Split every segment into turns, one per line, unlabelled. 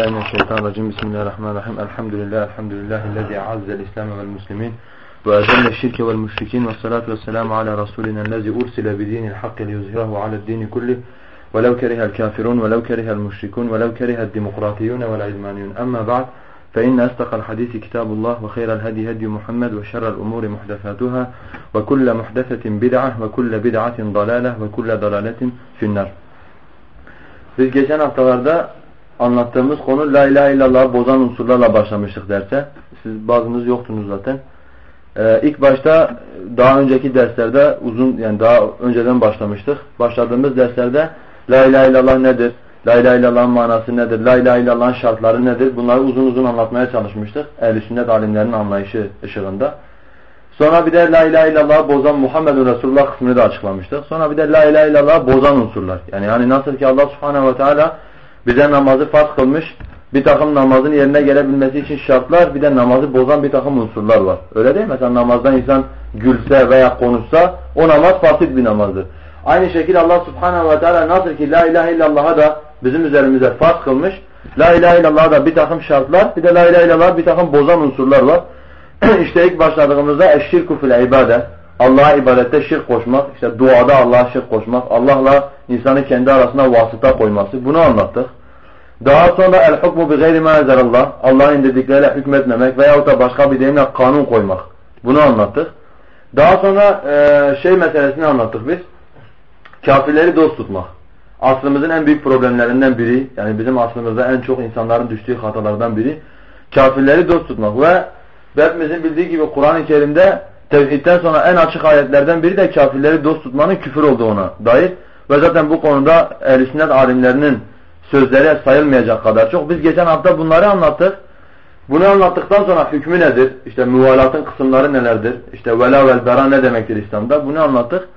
بالله من الشيطان الرجيم. بسم الله الرحمن الرحيم. الحمد لله الحمد لله الذي أعز الإسلام والمسلمين وأذل الشرك والمشركين والصلاة والسلام على رسولنا الذي أرسل بدين الحق ليظهره على الدين كله. ولو كره الكافرون ولو كره المشركون ولو كره الديمقراطيون والعلمانيون. أما بعد فإن أصدق الحديث كتاب الله وخير الهدي هدي محمد وشر الأمور محدثاتها وكل محدثة بدعة وكل بدعة ضلالة وكل ضلالة في النار. Biz geçen haftalarda anlattığımız konu La ilahe illallah bozan unsurlarla başlamıştık derse. Siz bazınız yoktunuz zaten. Ee, ilk başta daha önceki derslerde uzun yani daha önceden başlamıştık. Başladığımız derslerde La ilahe illallah nedir? La ilahe illallah'ın manası nedir? La ilahe illallah'ın şartları nedir? Bunları uzun uzun anlatmaya çalışmıştık. Ehl-i sünnet alimlerinin anlayışı ışığında. Sonra bir de La ilahe illallah bozan Muhammedun Resulullah kısmını da açıklamıştık. Sonra bir de La ilahe illallah bozan unsurlar. Yani yani nasıl ki Allah subhanehu ve teala bize namazı farz kılmış, bir takım namazın yerine gelebilmesi için şartlar, bir de namazı bozan bir takım unsurlar var. Öyle değil mi? Mesela namazdan insan gülse veya konuşsa o namaz fasit bir namazdır. Aynı şekilde Allah subhanehu ve teala nasıl ki La ilahe illallah'a da bizim üzerimize farz kılmış, La ilahe illallah'a da bir takım şartlar, bir de La ilahe illallah bir takım bozan unsurlar var. İşte ilk başladığımızda eşşirku fil ibade. Allah'a ibadette şirk koşmak, işte duada Allah'a şirk koşmak, Allah'la insanı kendi arasında vasıta koyması. Bunu anlattık. Daha sonra el hukmu bi gayri ma Allah. Allah'ın indirdikleriyle hükmetmemek veyahut da başka bir deyimle kanun koymak. Bunu anlattık. Daha sonra e, şey meselesini anlattık biz. Kafirleri dost tutmak. Aslımızın en büyük problemlerinden biri, yani bizim aslımızda en çok insanların düştüğü hatalardan biri kafirleri dost tutmak ve hepimizin bildiği gibi Kur'an-ı Kerim'de tevhidden sonra en açık ayetlerden biri de kafirleri dost tutmanın küfür olduğuna dair. Ve zaten bu konuda ehl sünnet alimlerinin sözleri sayılmayacak kadar çok. Biz geçen hafta bunları anlattık. Bunu anlattıktan sonra hükmü nedir? İşte muvalatın kısımları nelerdir? İşte vela vel bera ne demektir İslam'da? Bunu anlattık.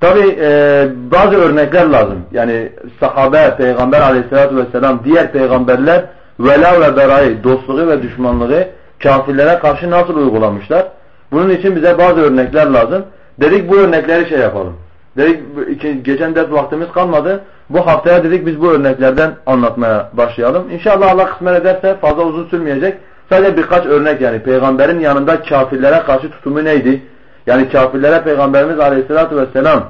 Tabi e, bazı örnekler lazım. Yani sahabe, peygamber aleyhissalatü vesselam, diğer peygamberler vela ve berayı, dostluğu ve düşmanlığı kafirlere karşı nasıl uygulamışlar? Bunun için bize bazı örnekler lazım. Dedik bu örnekleri şey yapalım. Dedik geçen ders vaktimiz kalmadı. Bu haftaya dedik biz bu örneklerden anlatmaya başlayalım. İnşallah Allah kısmet ederse fazla uzun sürmeyecek. Sadece birkaç örnek yani peygamberin yanında kafirlere karşı tutumu neydi? Yani kafirlere peygamberimiz aleyhissalatü vesselam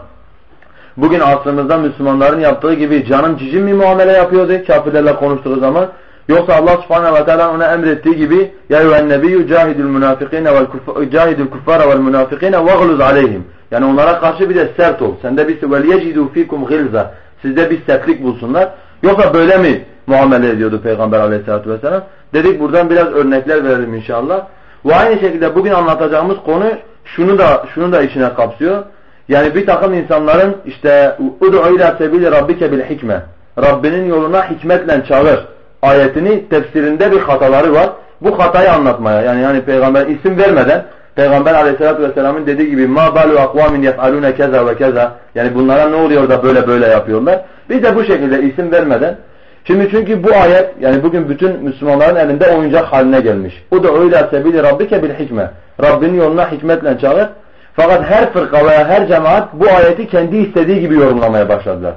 bugün asrımızda Müslümanların yaptığı gibi canım cicim mi muamele yapıyordu kafirlerle konuştuğu zaman? Yoksa Allah subhanehu ve teala ona emrettiği gibi ya eyyühen nebiyyü cahidül münafikine vel cahidül kuffara vel münafikine vegluz aleyhim. Yani onlara karşı bir de sert ol. Sende bir vel yecidu fikum gilza. Sizde bir sertlik bulsunlar. Yoksa böyle mi muamele ediyordu Peygamber aleyhissalatü vesselam? Dedik buradan biraz örnekler verelim inşallah. Ve aynı şekilde bugün anlatacağımız konu şunu da şunu da içine kapsıyor. Yani bir takım insanların işte ud'u ila sebili rabbike bil hikme. Rabbinin yoluna hikmetle çağır ayetini tefsirinde bir hataları var. Bu hatayı anlatmaya yani yani peygamber isim vermeden Peygamber aleyhissalatü vesselamın dediği gibi ma balu akvamin yef'alune keza ve keza yani bunlara ne oluyor da böyle böyle yapıyorlar. Biz de bu şekilde isim vermeden Şimdi çünkü bu ayet yani bugün bütün Müslümanların elinde oyuncak haline gelmiş. O da öyle sebili rabbike bil hikme. Rabbinin yoluna hikmetle çağır. Fakat her fırka veya her cemaat bu ayeti kendi istediği gibi yorumlamaya başladılar.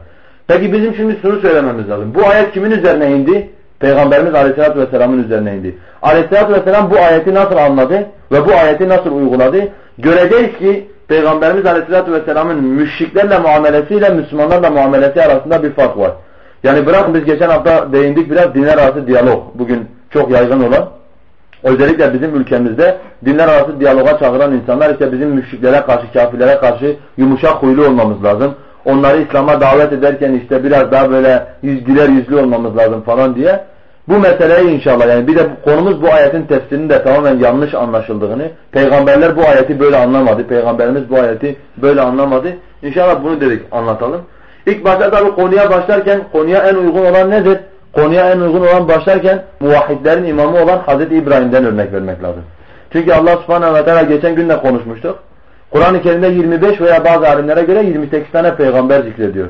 Peki bizim şimdi şunu söylememiz lazım. Bu ayet kimin üzerine indi? Peygamberimiz Aleyhisselatü Vesselam'ın üzerine indi. Aleyhisselatü Vesselam bu ayeti nasıl anladı ve bu ayeti nasıl uyguladı? Göreceğiz ki Peygamberimiz Aleyhisselatü Vesselam'ın müşriklerle muamelesiyle Müslümanlarla muamelesi arasında bir fark var. Yani bırak biz geçen hafta değindik biraz dinler arası diyalog. Bugün çok yaygın olan. Özellikle bizim ülkemizde dinler arası diyaloga çağıran insanlar işte bizim müşriklere karşı, kafirlere karşı yumuşak huylu olmamız lazım onları İslam'a davet ederken işte biraz daha böyle yüz, güler yüzlü olmamız lazım falan diye. Bu meseleyi inşallah yani bir de konumuz bu ayetin tefsirinin de tamamen yanlış anlaşıldığını, peygamberler bu ayeti böyle anlamadı, peygamberimiz bu ayeti böyle anlamadı. İnşallah bunu dedik anlatalım. İlk başta tabi konuya başlarken konuya en uygun olan nedir? Konuya en uygun olan başlarken muvahhidlerin imamı olan Hazreti İbrahim'den örnek vermek lazım. Çünkü Allah subhanahu ve teala geçen gün de konuşmuştuk. Kur'an-ı Kerim'de 25 veya bazı alimlere göre 28 tane peygamber zikrediyor.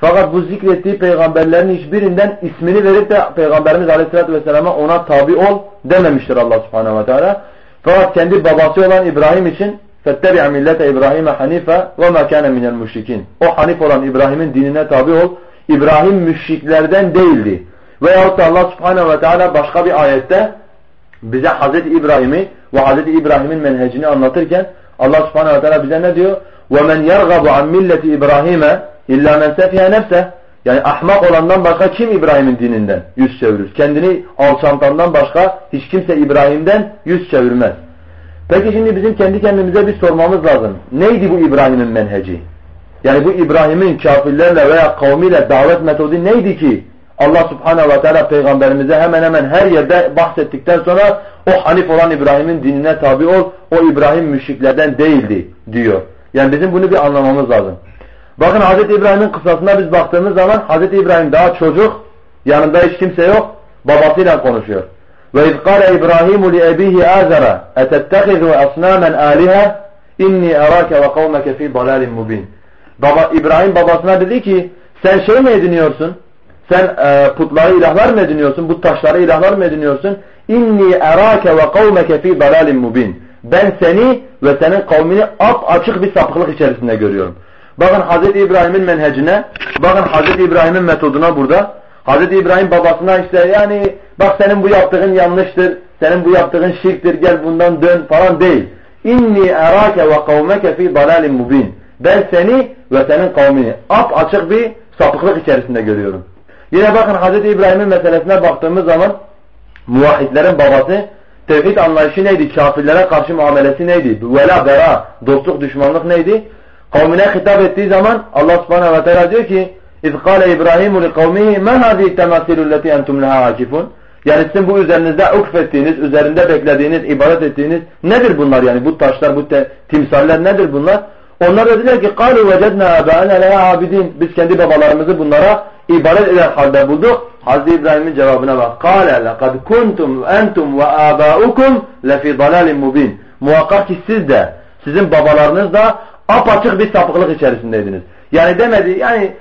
Fakat bu zikrettiği peygamberlerin hiçbirinden ismini verip de Peygamberimiz Aleyhisselatü Vesselam'a ona tabi ol dememiştir Allah Subhanahu ve Teala. Fakat kendi babası olan İbrahim için فَاتَّبِعَ مِلَّةَ İbrahim حَنِيفًا وَمَا كَانَ مِنَ الْمُشْرِكِينَ O hanif olan İbrahim'in dinine tabi ol. İbrahim müşriklerden değildi. Veyahut da Allah subhanehu ve teala başka bir ayette bize Hazreti İbrahim'i ve Hazreti İbrahim'in menhecini anlatırken Allah subhanehu ve teala bize ne diyor? وَمَنْ يَرْغَبُ عَنْ مِلَّةِ İbrahim'e İlla men sefihe nefse. Yani ahmak olandan başka kim İbrahim'in dininden yüz çevirir? Kendini alçaltandan başka hiç kimse İbrahim'den yüz çevirmez. Peki şimdi bizim kendi kendimize bir sormamız lazım. Neydi bu İbrahim'in menheci? Yani bu İbrahim'in kafirlerle veya kavmiyle davet metodu neydi ki? Allah subhanehu ve teala peygamberimize hemen hemen her yerde bahsettikten sonra o hanif olan İbrahim'in dinine tabi ol, o İbrahim müşriklerden değildi diyor. Yani bizim bunu bir anlamamız lazım. Bakın Hz. İbrahim'in kısasına biz baktığımız zaman Hz. İbrahim daha çocuk, yanında hiç kimse yok, babasıyla konuşuyor. Ve iz kâle İbrahimu li ebihi azara etettehizu asnamen âliha inni arake ve kavmeke fî dalâlin mubin. Baba, İbrahim babasına dedi ki sen şey mi ediniyorsun? Sen e, putları ilahlar mı ediniyorsun? Bu taşları ilahlar mı ediniyorsun? İnni erake ve kavmeke fi dalalin mubin. Ben seni ve senin kavmini ap açık bir sapıklık içerisinde görüyorum. Bakın Hz. İbrahim'in menhecine, bakın Hz. İbrahim'in metoduna burada. Hz. İbrahim babasına işte yani bak senin bu yaptığın yanlıştır, senin bu yaptığın şirktir, gel bundan dön falan değil. İnni erake ve kavmeke fi dalalin mubin. Ben seni ve senin kavmini ap açık bir sapıklık içerisinde görüyorum. Yine bakın Hz. İbrahim'in meselesine baktığımız zaman muvahhidlerin babası tevhid anlayışı neydi? Kafirlere karşı muamelesi neydi? Vela bera, dostluk düşmanlık neydi? Kavmine hitap ettiği zaman Allah subhanehu ve teala diyor ki اِذْ قَالَ İbrahim لِقَوْمِهِ مَا هَذِهِ التَّمَاسِلُ الَّتِي اَنْتُمْ لَهَا عَكِفُونَ Yani sizin bu üzerinizde ukfettiğiniz, üzerinde beklediğiniz, ibadet ettiğiniz nedir bunlar yani? Bu taşlar, bu timsaller nedir bunlar? Onlar da dediler ki قَالُوا وَجَدْنَا أَبَانَا لَهَا عَابِدِينَ Biz kendi babalarımızı bunlara ibadet eder halde bulduk. Hazreti İbrahim'in cevabına bak. قَالَ لَقَدْ كُنْتُمْ أَنْتُمْ وَآبَاؤُكُمْ لَفِي ضَلَالٍ مُبِينَ Muhakkak ki siz de, sizin babalarınız da apaçık bir sapıklık içerisindeydiniz. Yani demedi, yani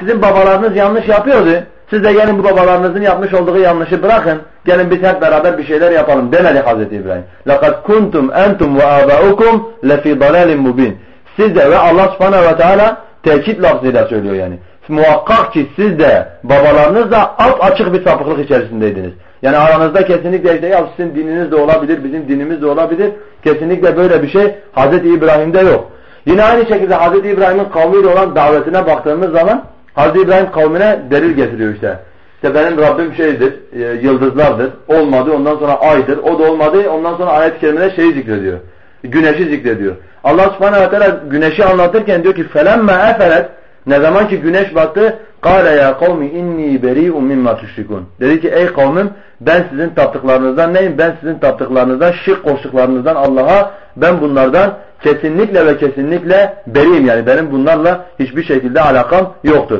sizin babalarınız yanlış yapıyordu. Siz de gelin bu babalarınızın yapmış olduğu yanlışı bırakın. Gelin biz hep beraber bir şeyler yapalım demedi Hazreti İbrahim. لَقَدْ كُنْتُمْ أَنْتُمْ وَآبَاؤُكُمْ لَفِي ضَلَالٍ مُبِينَ Siz de ve Allah subhanehu ve teala tekit lafzıyla söylüyor yani muhakkak ki siz de babalarınız da alt açık bir sapıklık içerisindeydiniz. Yani aranızda kesinlikle işte ya sizin dininiz de olabilir, bizim dinimiz de olabilir. Kesinlikle böyle bir şey Hz. İbrahim'de yok. Yine aynı şekilde Hz. İbrahim'in kavmiyle olan davetine baktığımız zaman Hz. İbrahim kavmine delil getiriyor işte. İşte benim Rabbim şeydir, e, yıldızlardır. Olmadı ondan sonra aydır. O da olmadı ondan sonra ayet-i kerimede şeyi zikrediyor. Güneşi zikrediyor. Allah subhanehu ve teala güneşi anlatırken diyor ki فَلَمَّا اَفَلَتْ ne zaman ki güneş battı قَالَ يَا قَوْمِ اِنِّي بَرِيءٌ مِمَّا تُشْرِكُونَ Dedi ki ey kavmim ben sizin taptıklarınızdan neyim? Ben sizin taptıklarınızdan, şirk koştuklarınızdan Allah'a ben bunlardan kesinlikle ve kesinlikle beriyim. Yani benim bunlarla hiçbir şekilde alakam yoktur.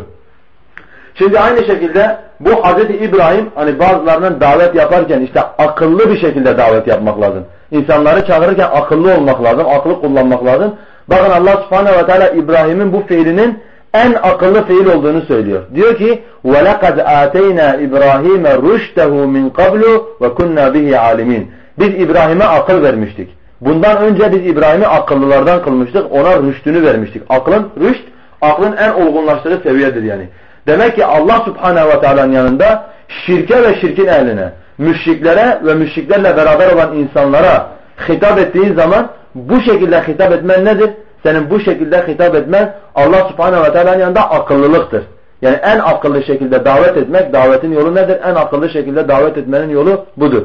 Şimdi aynı şekilde bu Hz. İbrahim hani bazılarının davet yaparken işte akıllı bir şekilde davet yapmak lazım. İnsanları çağırırken akıllı olmak lazım, aklı kullanmak lazım. Bakın Allah subhanehu ve teala İbrahim'in bu fiilinin en akıllı fiil olduğunu söylüyor. Diyor ki وَلَقَدْ آتَيْنَا إِبْرَاهِيمَ رُشْتَهُ مِنْ قَبْلُ وَكُنَّا بِهِ عَالِمِينَ Biz İbrahim'e akıl vermiştik. Bundan önce biz İbrahim'i akıllılardan kılmıştık. Ona rüştünü vermiştik. Aklın, rüşt, aklın en olgunlaştığı seviyedir yani. Demek ki Allah subhanehu ve teala'nın yanında şirke ve şirkin ehline, müşriklere ve müşriklerle beraber olan insanlara hitap ettiğin zaman bu şekilde hitap etmen nedir? Senin bu şekilde hitap etmen Allah subhanehu ve teala'nın yanında akıllılıktır. Yani en akıllı şekilde davet etmek, davetin yolu nedir? En akıllı şekilde davet etmenin yolu budur.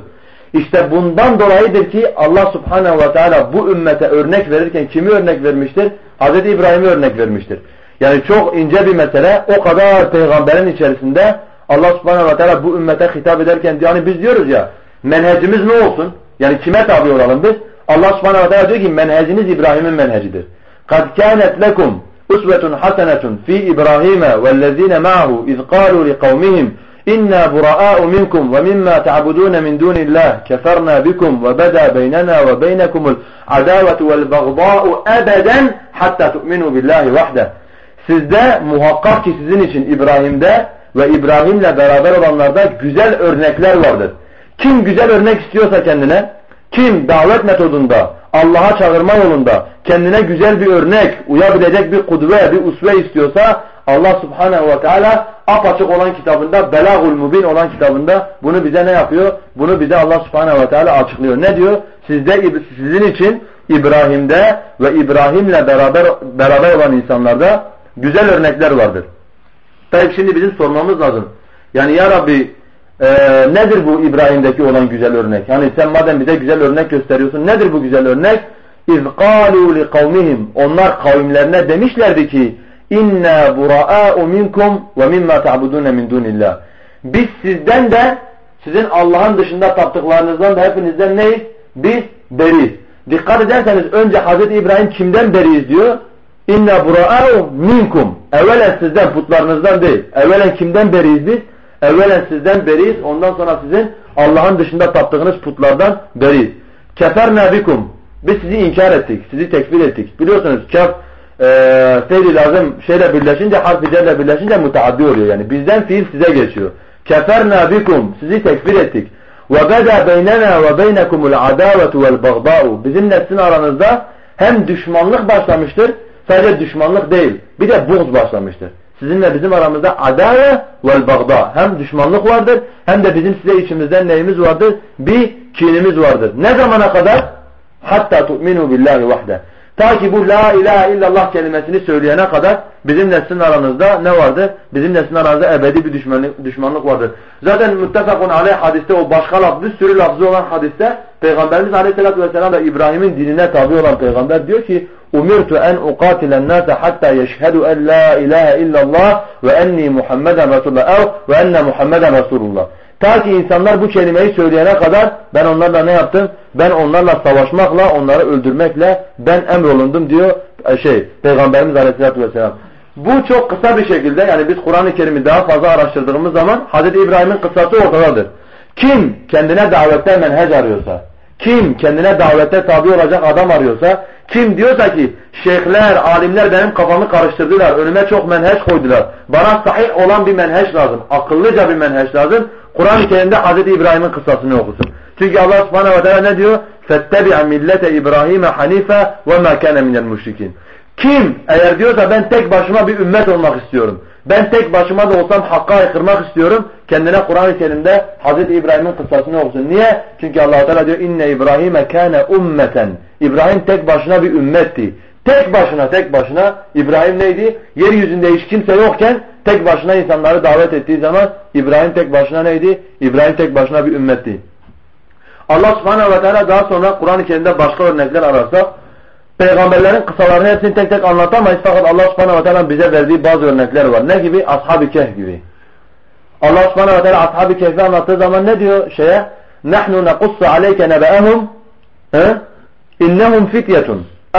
İşte bundan dolayıdır ki Allah subhanehu ve teala bu ümmete örnek verirken kimi örnek vermiştir? Hz. İbrahim'i örnek vermiştir. Yani çok ince bir mesele. O kadar peygamberin içerisinde Allah subhanehu ve teala bu ümmete hitap ederken yani biz diyoruz ya menhecimiz ne olsun? Yani kime tabi olalım biz? Allah subhanehu ve teala diyor ki menheciniz İbrahim'in menhecidir. قد كانت لكم أسوة حسنة في إبراهيم والذين معه إذ قالوا لقومهم إنا براء منكم ومما تعبدون من دون الله كفرنا بكم وبدا بيننا وبينكم العداوة والبغضاء أبدا hatta tu'minu billahi vahde. Sizde muhakkak ki sizin için İbrahim'de ve İbrahim'le beraber olanlarda güzel örnekler vardır. Kim güzel örnek istiyorsa kendine, kim davet metodunda Allah'a çağırma yolunda kendine güzel bir örnek, uyabilecek bir kudve, bir usve istiyorsa Allah subhanehu ve teala apaçık olan kitabında, Belagul Mubin olan kitabında bunu bize ne yapıyor? Bunu bize Allah subhanehu ve teala açıklıyor. Ne diyor? Sizde, sizin için İbrahim'de ve İbrahim'le beraber, beraber olan insanlarda güzel örnekler vardır. Tabi şimdi bizim sormamız lazım. Yani ya Rabbi e, nedir bu İbrahim'deki olan güzel örnek? Yani sen madem bize güzel örnek gösteriyorsun nedir bu güzel örnek? İz قَالُوا لِقَوْمِهِمْ Onlar kavimlerine demişlerdi ki inna bura'a'u minkum ve mimma ta'budun min dunillah. Biz sizden de sizin Allah'ın dışında taptıklarınızdan da hepinizden neyiz? Biz beriyiz. Dikkat ederseniz önce Hz. İbrahim kimden beriyiz diyor? İnna bura'a'u minkum. Evvelen sizden putlarınızdan değil. Evvelen kimden beriyiz biz? Evvelen sizden beriyiz. Ondan sonra sizin Allah'ın dışında taptığınız putlardan beriyiz. Keferna bikum. Biz sizi inkar ettik. Sizi tekfir ettik. Biliyorsunuz kef e, fiil lazım şeyle birleşince harf ile birleşince mutaaddi oluyor yani. Bizden fiil size geçiyor. Keferna bikum. Sizi tekfir ettik. Ve beda beynena ve beynekumul adavetu vel bagda'u. Bizimle sizin aranızda hem düşmanlık başlamıştır. Sadece düşmanlık değil. Bir de buğz başlamıştır. Sizinle bizim aramızda adave vel bagda. Hem düşmanlık vardır hem de bizim size içimizden neyimiz vardır? Bir kinimiz vardır. Ne zamana kadar? Hatta tu'minu billahi vahde. Ta ki bu la ilahe illallah kelimesini söyleyene kadar bizim neslin aranızda ne vardır? Bizim neslin aranızda ebedi bir düşmanlık, düşmanlık vardır. Zaten muttefakun aleyh hadiste o başka laf, bir sürü lafzı olan hadiste Peygamberimiz aleyhissalatü vesselam da İbrahim'in dinine tabi olan peygamber diyor ki umirtu en uqatilen nase hatta yeşhedü en la ilahe illallah ve enni Muhammeden Resulullah ev ve enne Muhammeden Resulullah. Ta ki insanlar bu kelimeyi söyleyene kadar ben onlarla ne yaptım? Ben onlarla savaşmakla, onları öldürmekle ben emrolundum diyor e, şey Peygamberimiz Aleyhisselatü Vesselam. Bu çok kısa bir şekilde yani biz Kur'an-ı Kerim'i daha fazla araştırdığımız zaman Hazreti İbrahim'in kıssası ortadadır. Kim kendine davette menhec arıyorsa, kim kendine davette tabi olacak adam arıyorsa, kim diyorsa ki şeyhler, alimler benim kafamı karıştırdılar, önüme çok menheç koydular. Bana sahih olan bir menheç lazım, akıllıca bir menheç lazım. Kur'an-ı Kerim'de Hz. İbrahim'in kıssasını okusun. Çünkü Allah subhanehu ve teala ne diyor? فَاتَّبِعَ millete İbrahim'e hanife وَمَا كَانَ مِنَ الْمُشْرِكِينَ Kim eğer diyorsa ben tek başıma bir ümmet olmak istiyorum. Ben tek başıma da olsam hakka aykırmak istiyorum. Kendine Kur'an-ı Kerim'de Hz. İbrahim'in kıssasını okusun. Niye? Çünkü allah Teala diyor inne İbrahim'e kâne ummeten. İbrahim tek başına bir ümmetti. Tek başına tek başına İbrahim neydi? Yeryüzünde hiç kimse yokken tek başına insanları davet ettiği zaman İbrahim tek başına neydi? İbrahim tek başına bir ümmetti. Allah subhanehu ve teala daha sonra Kur'an-ı Kerim'de başka örnekler ararsak peygamberlerin kısalarını hepsini tek tek anlatamayız fakat Allah subhanehu ve teala bize verdiği bazı örnekler var. Ne gibi? Ashab-ı Kehf gibi. Allah subhanehu ve teala Ashab-ı Kehf'i anlattığı zaman ne diyor şeye? نَحْنُ نَقُصُّ عَلَيْكَ نَبَأَهُمْ اِنَّهُمْ فِتْيَةٌ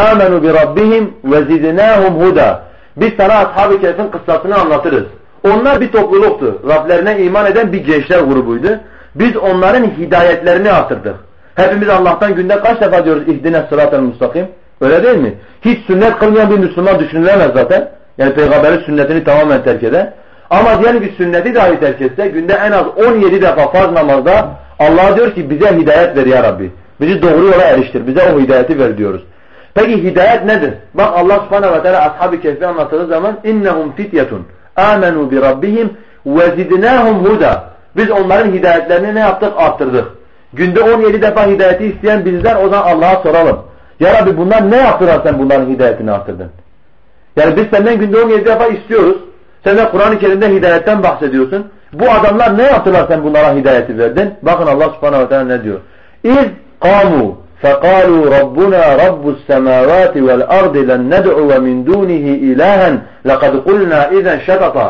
آمَنُوا بِرَبِّهِمْ وَزِدْنَاهُمْ هُدًى Biz sana Ashab-ı Kehf'in kıssasını anlatırız. Onlar bir topluluktu. Rablerine iman eden bir gençler grubuydu. Biz onların hidayetlerini artırdık. Hepimiz Allah'tan günde kaç defa diyoruz ihdine sıratel mustakim? Öyle değil mi? Hiç sünnet kılmayan bir Müslüman düşünülemez zaten. Yani peygamberin sünnetini tamamen terk eder. Ama diyelim ki sünneti dahi terk etse günde en az 17 defa farz namazda Allah diyor ki bize hidayet ver ya Rabbi. Bizi doğru yola eriştir. Bize o hidayeti ver diyoruz. Peki hidayet nedir? Bak Allah subhanehu ve teala ashab-ı kehfi anlattığı zaman innehum fityetun amenu bi rabbihim ve zidnahum huda. Biz onların hidayetlerini ne yaptık? Arttırdık. Günde 17 defa hidayeti isteyen bizler o zaman Allah'a soralım. Ya Rabbi bunlar ne yaptılar sen bunların hidayetini arttırdın? Yani biz senden günde 17 defa istiyoruz. Sen de Kur'an-ı Kerim'de hidayetten bahsediyorsun. Bu adamlar ne yaptılar sen bunlara hidayeti verdin? Bakın Allah subhanahu ve teala ne diyor? İz kamu فقالوا ربنا رب السماوات والأرض لن ندعو من دونه إلها لقد قلنا إذا شططا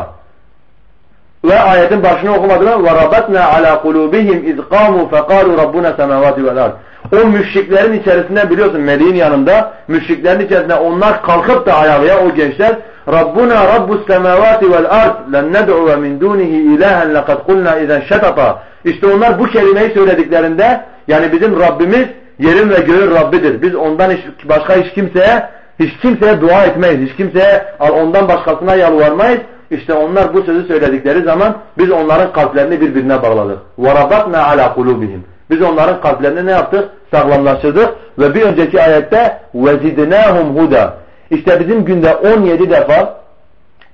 ve ayetin başını okumadılar ve rabatna ala kulubihim iz qamu faqalu rabbuna semavati vel ard. O müşriklerin içerisinde biliyorsun Meleğin yanında müşriklerin içerisinde onlar kalkıp da ayağa o gençler Rabbuna rabbus semavati vel ard len ned'u min dunihi ilahen laqad kulna izen şatata. İşte onlar bu kelimeyi söylediklerinde yani bizim Rabbimiz yerin ve göğün Rabbidir. Biz ondan hiç, başka hiç kimseye hiç kimseye dua etmeyiz. Hiç kimseye ondan başkasına yalvarmayız. İşte onlar bu sözü söyledikleri zaman biz onların kalplerini birbirine bağladık. وَرَبَطْنَا عَلَى قُلُوبِهِمْ Biz onların kalplerini ne yaptık? Sağlamlaştırdık. Ve bir önceki ayette وَزِدْنَاهُمْ huda. İşte bizim günde 17 defa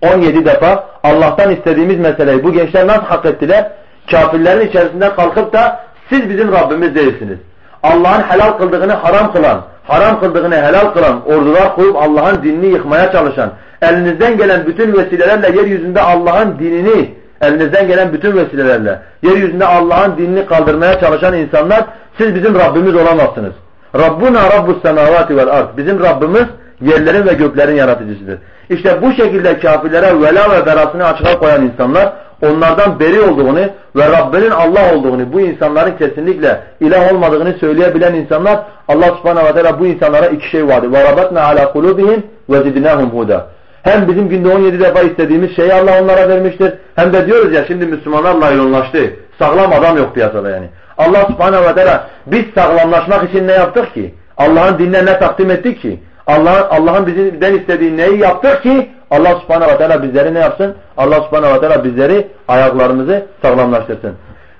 17 defa Allah'tan istediğimiz meseleyi bu gençler nasıl hak ettiler? Kafirlerin içerisinde kalkıp da siz bizim Rabbimiz değilsiniz. Allah'ın helal kıldığını haram kılan, haram kıldığını helal kılan, ordular koyup Allah'ın dinini yıkmaya çalışan, elinizden gelen bütün vesilelerle yeryüzünde Allah'ın dinini, elinizden gelen bütün vesilelerle yeryüzünde Allah'ın dinini kaldırmaya çalışan insanlar siz bizim Rabbimiz olamazsınız. Rabbuna Rabbus semavati vel ard. Bizim Rabbimiz yerlerin ve göklerin yaratıcısıdır. İşte bu şekilde kafirlere vela ve berasını açığa koyan insanlar onlardan beri olduğunu ve Rabbinin Allah olduğunu bu insanların kesinlikle ilah olmadığını söyleyebilen insanlar Allah subhanahu ve teala bu insanlara iki şey vardı. وَرَبَتْنَا عَلَى قُلُوبِهِمْ وَزِدْنَاهُمْ هُدَى hem bizim günde 17 defa istediğimiz şeyi Allah onlara vermiştir. Hem de diyoruz ya şimdi Müslümanlar laylonlaştı. Sağlam adam yok piyasada yani. Allah subhanahu ve teala biz sağlamlaşmak için ne yaptık ki? Allah'ın dinine ne takdim ettik ki? Allah'ın Allah'ın bizden istediği neyi yaptık ki Allah subhanahu ve teala bizleri ne yapsın? Allah subhanahu ve teala bizleri ayaklarımızı sağlamlaştırsın.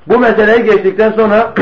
Bu meseleyi geçtikten sonra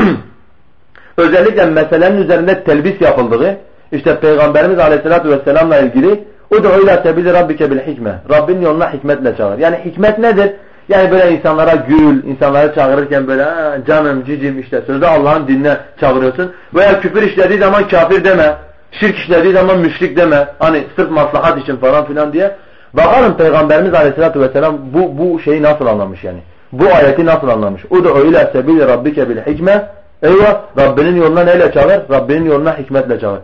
özellikle meselenin üzerinde telbis yapıldığı işte Peygamberimiz aleyhissalatü vesselamla ilgili o da öyle sebili rabbike bil hikme. Rabbin yoluna hikmetle çağır. Yani hikmet nedir? Yani böyle insanlara gül, insanları çağırırken böyle canım, cicim işte sözde Allah'ın dinine çağırıyorsun. Veya küfür işlediği zaman kafir deme. Şirk işlediği zaman müşrik deme. Hani sırf maslahat için falan filan diye. Bakalım Peygamberimiz Aleyhisselatü Vesselam bu, bu şeyi nasıl anlamış yani. Bu ayeti nasıl anlamış? O da öyle sebili rabbike bil hikme. Eyvah Rabbinin yoluna neyle çağır? Rabbinin yoluna hikmetle çağır.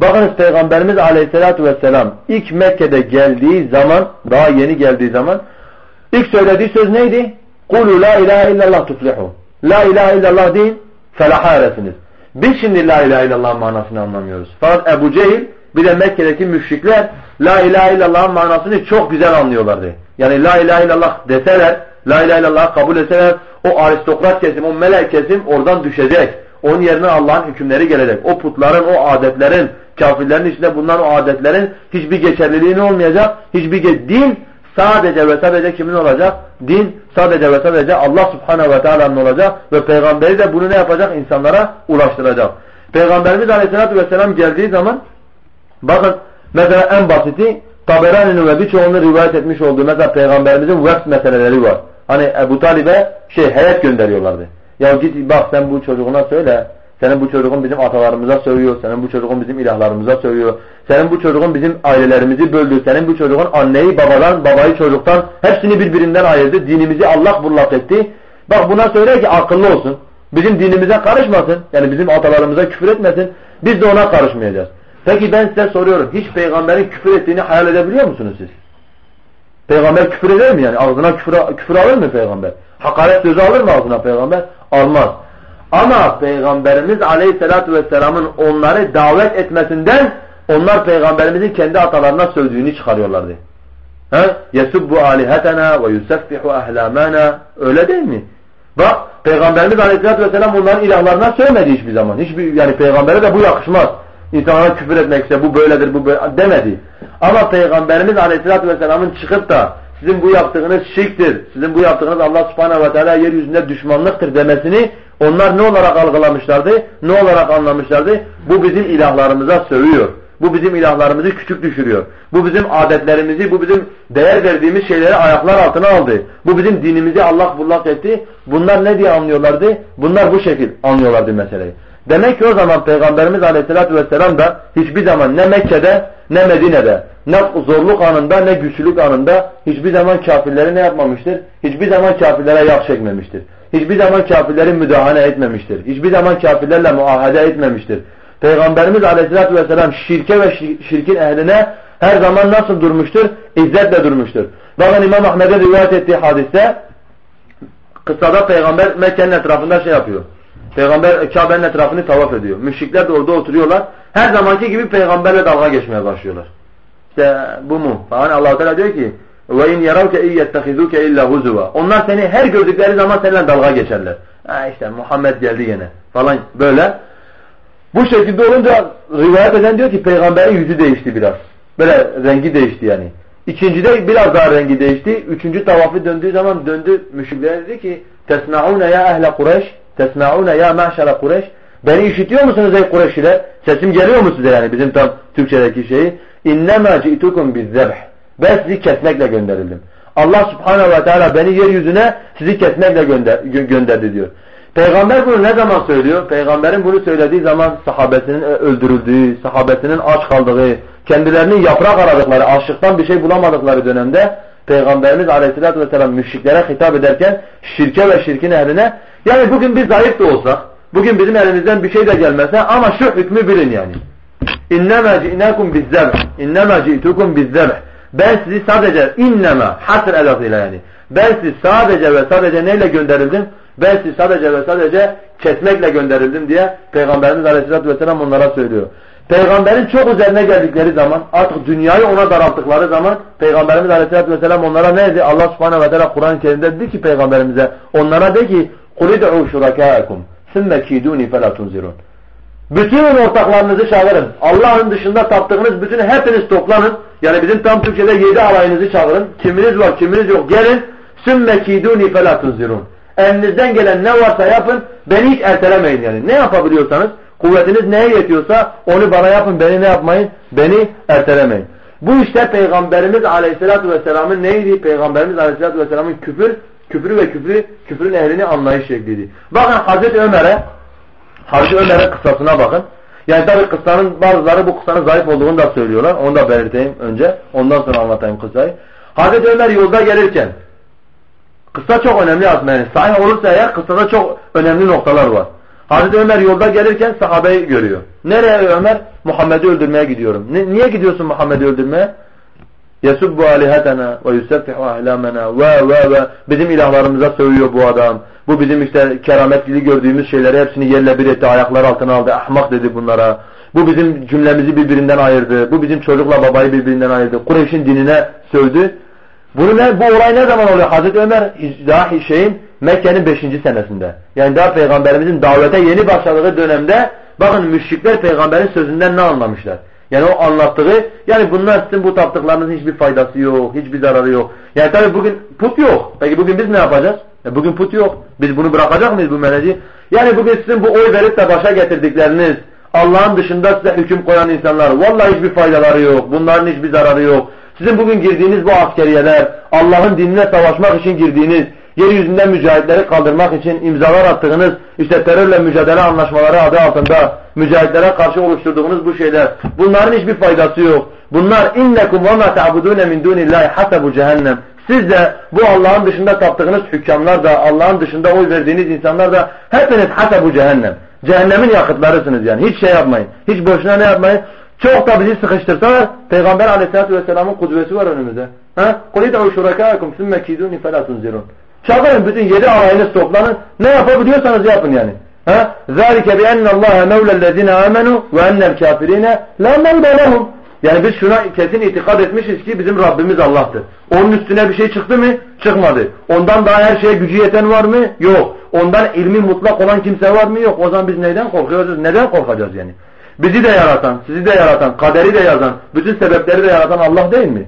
Bakınız Peygamberimiz Aleyhisselatü Vesselam ilk Mekke'de geldiği zaman, daha yeni geldiği zaman ilk söylediği söz neydi? Kulu la ilahe illallah tuflihu. La ilahe illallah deyin, felaha eresiniz. Biz şimdi la ilahe illallah manasını anlamıyoruz. Fakat Ebu Cehil bir de Mekke'deki müşrikler la ilahe illallah'ın manasını çok güzel anlıyorlardı. Yani la ilahe illallah deseler, la ilahe illallah kabul etseler o aristokrat kesim, o melek kesim oradan düşecek. Onun yerine Allah'ın hükümleri gelecek. O putların, o adetlerin, kafirlerin içinde bulunan o adetlerin hiçbir geçerliliği olmayacak. Hiçbir din sadece ve sadece kimin olacak? Din sadece ve sadece Allah subhanehu ve teala'nın olacak ve peygamberi de bunu ne yapacak? İnsanlara ulaştıracak. Peygamberimiz aleyhissalatü vesselam geldiği zaman bakın mesela en basiti Taberani'nin ve birçoğunun rivayet etmiş olduğu mesela peygamberimizin vefs meseleleri var. Hani Ebu Talib'e şey heyet gönderiyorlardı. Ya git bak sen bu çocuğuna söyle senin bu çocuğun bizim atalarımıza sövüyor. Senin bu çocuğun bizim ilahlarımıza sövüyor. Senin bu çocuğun bizim ailelerimizi böldü. Senin bu çocuğun anneyi babadan, babayı çocuktan hepsini birbirinden ayırdı. Dinimizi Allah bullak etti. Bak buna söyle ki akıllı olsun. Bizim dinimize karışmasın. Yani bizim atalarımıza küfür etmesin. Biz de ona karışmayacağız. Peki ben size soruyorum. Hiç peygamberin küfür ettiğini hayal edebiliyor musunuz siz? Peygamber küfür eder mi yani? Ağzına küfür, küfür alır mı peygamber? Hakaret sözü alır mı ağzına peygamber? Almaz. Ama Peygamberimiz Aleyhisselatü Vesselam'ın onları davet etmesinden onlar Peygamberimizin kendi atalarına sövdüğünü çıkarıyorlardı. He? Yesubbu alihetena ve yuseffihu ahlamana. Öyle değil mi? Bak Peygamberimiz Aleyhisselatü Vesselam onların ilahlarına sövmedi hiçbir zaman. Hiçbir, yani Peygambere de bu yakışmaz. İnsanlara küfür etmekse bu böyledir bu böyle demedi. Ama Peygamberimiz Aleyhisselatü Vesselam'ın çıkıp da sizin bu yaptığınız şirktir, sizin bu yaptığınız Allah Subhanahu ve Teala yeryüzünde düşmanlıktır demesini onlar ne olarak algılamışlardı? Ne olarak anlamışlardı? Bu bizim ilahlarımıza sövüyor. Bu bizim ilahlarımızı küçük düşürüyor. Bu bizim adetlerimizi, bu bizim değer verdiğimiz şeyleri ayaklar altına aldı. Bu bizim dinimizi Allah bullak etti. Bunlar ne diye anlıyorlardı? Bunlar bu şekil anlıyorlardı meseleyi. Demek ki o zaman Peygamberimiz Aleyhisselatü Vesselam da hiçbir zaman ne Mekke'de ne Medine'de ne zorluk anında ne güçlülük anında hiçbir zaman kafirleri ne yapmamıştır? Hiçbir zaman kafirlere yağ çekmemiştir. Hiçbir zaman kafirlerin müdahale etmemiştir. Hiçbir zaman kafirlerle muahede etmemiştir. Peygamberimiz Aleyhisselatü vesselam şirke ve şirkin ehline her zaman nasıl durmuştur? İzzetle durmuştur. Bakın İmam Ahmet'e rivayet ettiği hadiste kıssada peygamber Mekke'nin etrafında şey yapıyor. Peygamber Kabe'nin etrafını tavaf ediyor. Müşrikler de orada oturuyorlar. Her zamanki gibi peygamberle dalga geçmeye başlıyorlar. İşte bu mu? Falan Allah Teala diyor ki: "Ve in yarawke iyettehizuke illa huzuva." Onlar seni her gördükleri zaman seninle dalga geçerler. Ha işte Muhammed geldi yine falan böyle. Bu şekilde olunca rivayet eden diyor ki peygamberin yüzü değişti biraz. Böyle rengi değişti yani. İkincide biraz daha rengi değişti. Üçüncü tavafı döndüğü zaman döndü müşriklere dedi ki tesma'une ya ehle Kureyş tesma'une ya mahşere Kureyş beni işitiyor musunuz ey Kureyşliler? Sesim geliyor mu size yani bizim tam Türkçedeki şeyi? İnnemâ ci'tukum bizzebh Ben sizi kesmekle gönderildim. Allah subhanehu ve teala beni yeryüzüne sizi kesmekle gönder gönderdi diyor. Peygamber bunu ne zaman söylüyor? Peygamberin bunu söylediği zaman sahabesinin öldürüldüğü, sahabesinin aç kaldığı, kendilerinin yaprak aradıkları, açlıktan bir şey bulamadıkları dönemde Peygamberimiz aleyhissalatü vesselam müşriklere hitap ederken şirke ve şirkin ehline yani bugün biz zayıf da olsak, bugün bizim elimizden bir şey de gelmese ama şu hükmü bilin yani. İnnemâ ci'nâkum bizzebh. İnnemâ ci'tukum bizzebh. Ben sizi sadece inneme hasr elazıyla yani. Ben sizi sadece ve sadece neyle gönderildim? Ben sizi sadece ve sadece kesmekle gönderildim diye Peygamberimiz Aleyhisselatü Vesselam onlara söylüyor. Peygamberin çok üzerine geldikleri zaman artık dünyayı ona daralttıkları zaman Peygamberimiz Aleyhisselatü Vesselam onlara ne dedi? Allah Subhanahu ve Teala Kur'an-ı Kerim'de dedi ki Peygamberimize onlara de ki قُلِدْعُوا شُرَكَاءَكُمْ ثُمَّ كِيدُونِ فَلَا تُنْزِرُونَ bütün ortaklarınızı çağırın. Allah'ın dışında taptığınız bütün hepiniz toplanın. Yani bizim tam Türkçe'de yedi alayınızı çağırın. Kiminiz var kiminiz yok. Gelin. Sümme kiduni felâ tunzirun. Elinizden gelen ne varsa yapın. Beni hiç ertelemeyin yani. Ne yapabiliyorsanız kuvvetiniz neye yetiyorsa onu bana yapın. Beni ne yapmayın? Beni ertelemeyin. Bu işte Peygamberimiz Aleyhisselatü Vesselam'ın neydi? Peygamberimiz Aleyhisselatü Vesselam'ın küfür, küfrü ve küfrü, küfrün ehlini anlayış şekliydi. Bakın Hazreti Ömer'e Hazreti Ömer'in kıssasına bakın. Yani tabi kıssanın bazıları bu kıssanın zayıf olduğunu da söylüyorlar. Onu da belirteyim önce. Ondan sonra anlatayım kıssayı. Hazreti Ömer yolda gelirken kıssa çok önemli aslında. Yani sahih olursa eğer kıssada çok önemli noktalar var. Hazreti Ömer yolda gelirken sahabeyi görüyor. Nereye Ömer? Muhammed'i öldürmeye gidiyorum. Ni niye gidiyorsun Muhammed'i öldürmeye? Yesubbu alihetena ve yuseffihu ahlamena ve ve ve bizim ilahlarımıza sövüyor bu adam. Bu bizim işte kerametli gördüğümüz şeyleri hepsini yerle bir etti, ayaklar altına aldı. Ahmak dedi bunlara. Bu bizim cümlemizi birbirinden ayırdı. Bu bizim çocukla babayı birbirinden ayırdı. Kureyş'in dinine sövdü. Bunu ne, bu olay ne zaman oluyor? Hazreti Ömer daha şeyin Mekke'nin 5. senesinde. Yani daha peygamberimizin davete yeni başladığı dönemde bakın müşrikler peygamberin sözünden ne anlamışlar? Yani o anlattığı yani bunlar sizin bu taptıklarınızın hiçbir faydası yok, hiçbir zararı yok. Yani tabi bugün put yok. Peki bugün biz ne yapacağız? E bugün put yok. Biz bunu bırakacak mıyız bu meleci? Yani bugün sizin bu oy verip de başa getirdikleriniz Allah'ın dışında size hüküm koyan insanlar vallahi hiçbir faydaları yok. Bunların hiçbir zararı yok. Sizin bugün girdiğiniz bu askeriyeler, Allah'ın dinine savaşmak için girdiğiniz, yeryüzünde mücahitleri kaldırmak için imzalar attığınız, işte terörle mücadele anlaşmaları adı altında mücahitlere karşı oluşturduğunuz bu şeyler, bunların hiçbir faydası yok. Bunlar innekum ve ma ta'budune min dunillahi hasabu cehennem. Siz de bu Allah'ın dışında taptığınız hükkamlar da Allah'ın dışında oy verdiğiniz insanlar da hepiniz hasabu cehennem. Cehennemin yakıtlarısınız yani. Hiç şey yapmayın. Hiç boşuna ne yapmayın. Çok da bizi sıkıştırsalar Peygamber aleyhissalatü vesselamın kudvesi var önümüzde. Ha? قُلِدْعُوا شُرَكَاكُمْ ثُمَّ كِيدُونِ فَلَا تُنْزِرُونَ Çağırın bütün yedi alayınız toplanın. Ne yapabiliyorsanız yapın yani. Ha? Zalike bi enne Allaha mevlellezine amenu ve ennel kafirine la mevle lehum. Yani biz şuna kesin itikad etmişiz ki bizim Rabbimiz Allah'tır. Onun üstüne bir şey çıktı mı? Çıkmadı. Ondan daha her şeye gücü yeten var mı? Yok. Ondan ilmi mutlak olan kimse var mı? Yok. O zaman biz neyden korkuyoruz? Neden korkacağız yani? Bizi de yaratan, sizi de yaratan, kaderi de yazan, bütün sebepleri de yaratan Allah değil mi?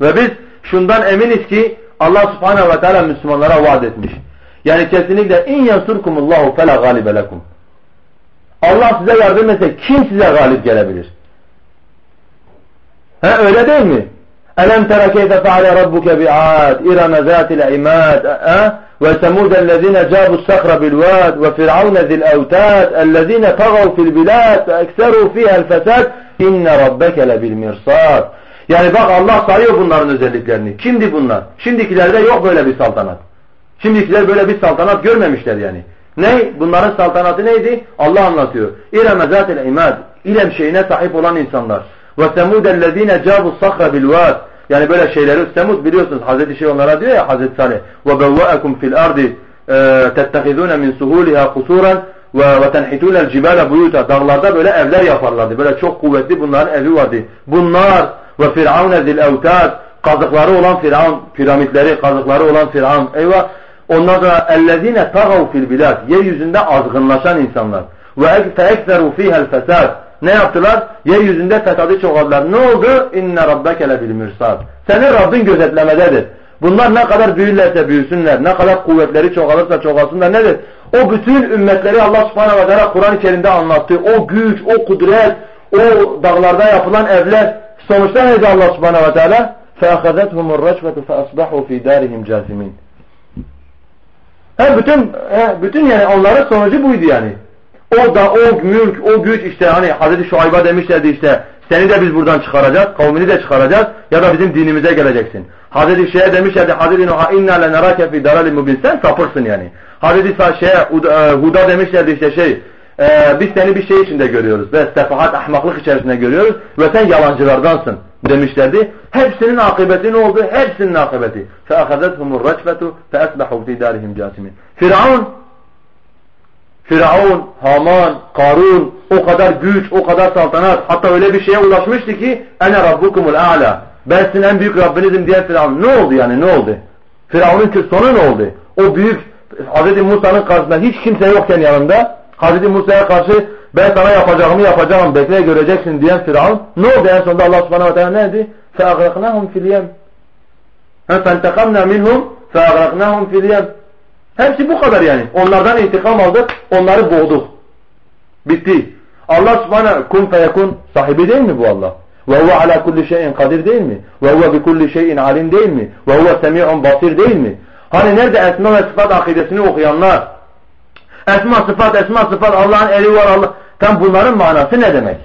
Ve biz şundan eminiz ki Allah subhanehu ve teala Müslümanlara vaat etmiş. Yani kesinlikle in yansurkumullahu fela galibe lekum. Allah size yardım etse kim size galip gelebilir? Ha öyle değil mi? Elem tera keyfe feale rabbuke bi'ad irame zatil imad وثمود الذين جابوا الصخر بالواد وفرعون ذي الأوتاد الذين طغوا في البلاد فأكثروا فيها الفساد إن ربك لبالمرصاد Yani bak Allah sayıyor bunların özelliklerini. Kimdi bunlar? Şimdikilerde yok böyle bir saltanat. Şimdikiler böyle bir saltanat görmemişler yani. Ne? Bunların saltanatı neydi? Allah anlatıyor. İreme zatel imad. İlem şeyine sahip olan insanlar. Ve semudellezine cabu sakra bilvad. Yani böyle şeyleri Semud biliyorsunuz Hazreti şey onlara diyor ya Hazreti Salih ve bevva'akum fil ardi e, tettehizune min suhuliha kusuran ve tenhitune el cibale buyuta dağlarda böyle evler yaparlardı. Böyle çok kuvvetli bunların evi vardı. Bunlar ve firavune zil evtad kazıkları olan Firavun piramitleri kazıkları olan Firavun eyvah onlar da ellezine tagav fil bilad yeryüzünde azgınlaşan insanlar ve ekseru fiha'l fesad ne yaptılar? Yeryüzünde fesadı çoğaldılar. Ne oldu? İnne rabbeke lebil mirsad. Senin Rabbin gözetlemededir. Bunlar ne kadar büyürlerse büyüsünler, ne kadar kuvvetleri çoğalırsa çoğalsınlar nedir? O bütün ümmetleri Allah subhanahu ve teala Kur'an-ı Kerim'de anlattı. O güç, o kudret, o dağlarda yapılan evler sonuçta neydi Allah subhanahu ve teala? فَأَخَذَتْهُمُ الرَّجْفَةُ فَأَصْبَحُوا فِي دَارِهِمْ جَاثِمِينَ He bütün he, bütün yani onların sonucu buydu yani. O da o mülk, o güç işte hani Hazreti Şuayb'a demişlerdi işte seni de biz buradan çıkaracağız, kavmini de çıkaracağız ya da bizim dinimize geleceksin. Hazreti Şeyh'e demişlerdi Hazreti Nuh'a inna lenerake fi darali mubin sen sapırsın yani. Hazreti Şeyh'e e, Huda demişlerdi işte şey e, biz seni bir şey içinde görüyoruz ve sefahat, ahmaklık içerisinde görüyoruz ve sen yalancılardansın demişlerdi. Hepsinin akıbeti ne oldu? Hepsinin akıbeti. فَاَخَذَتْهُمُ الرَّجْفَةُ فَاَسْبَحُوا فِي دَارِهِمْ جَاسِمِينَ Firavun Firavun, Haman, Karun o kadar güç, o kadar saltanat hatta öyle bir şeye ulaşmıştı ki ene rabbukumul a'la ben sizin en büyük Rabbinizim diyen Firavun ne oldu yani ne oldu? Firavun'un sonu ne oldu? O büyük Hz. Musa'nın karşısında hiç kimse yokken yanında Hz. Musa'ya karşı ben sana yapacağımı yapacağım bekle göreceksin diyen Firavun ne oldu en sonunda Allah subhanahu wa ta'ala ne dedi? فَاَغْرَقْنَاهُمْ فِي الْيَمْ فَانْتَقَمْنَا مِنْهُمْ فَاَغْرَقْنَاهُمْ فِي الْيَمْ Hepsi bu kadar yani. Onlardan intikam aldık, onları boğduk. Bitti. Allah subhanahu kun feyekun sahibi değil mi bu Allah? Ve huve ala kulli şeyin kadir değil mi? Ve huve bi kulli şeyin alim değil mi? Ve huve semi'un basir değil mi? Hani nerede esma ve sıfat akidesini okuyanlar esma sıfat esma sıfat Allah'ın eli var Allah. Tam bunların manası ne demek?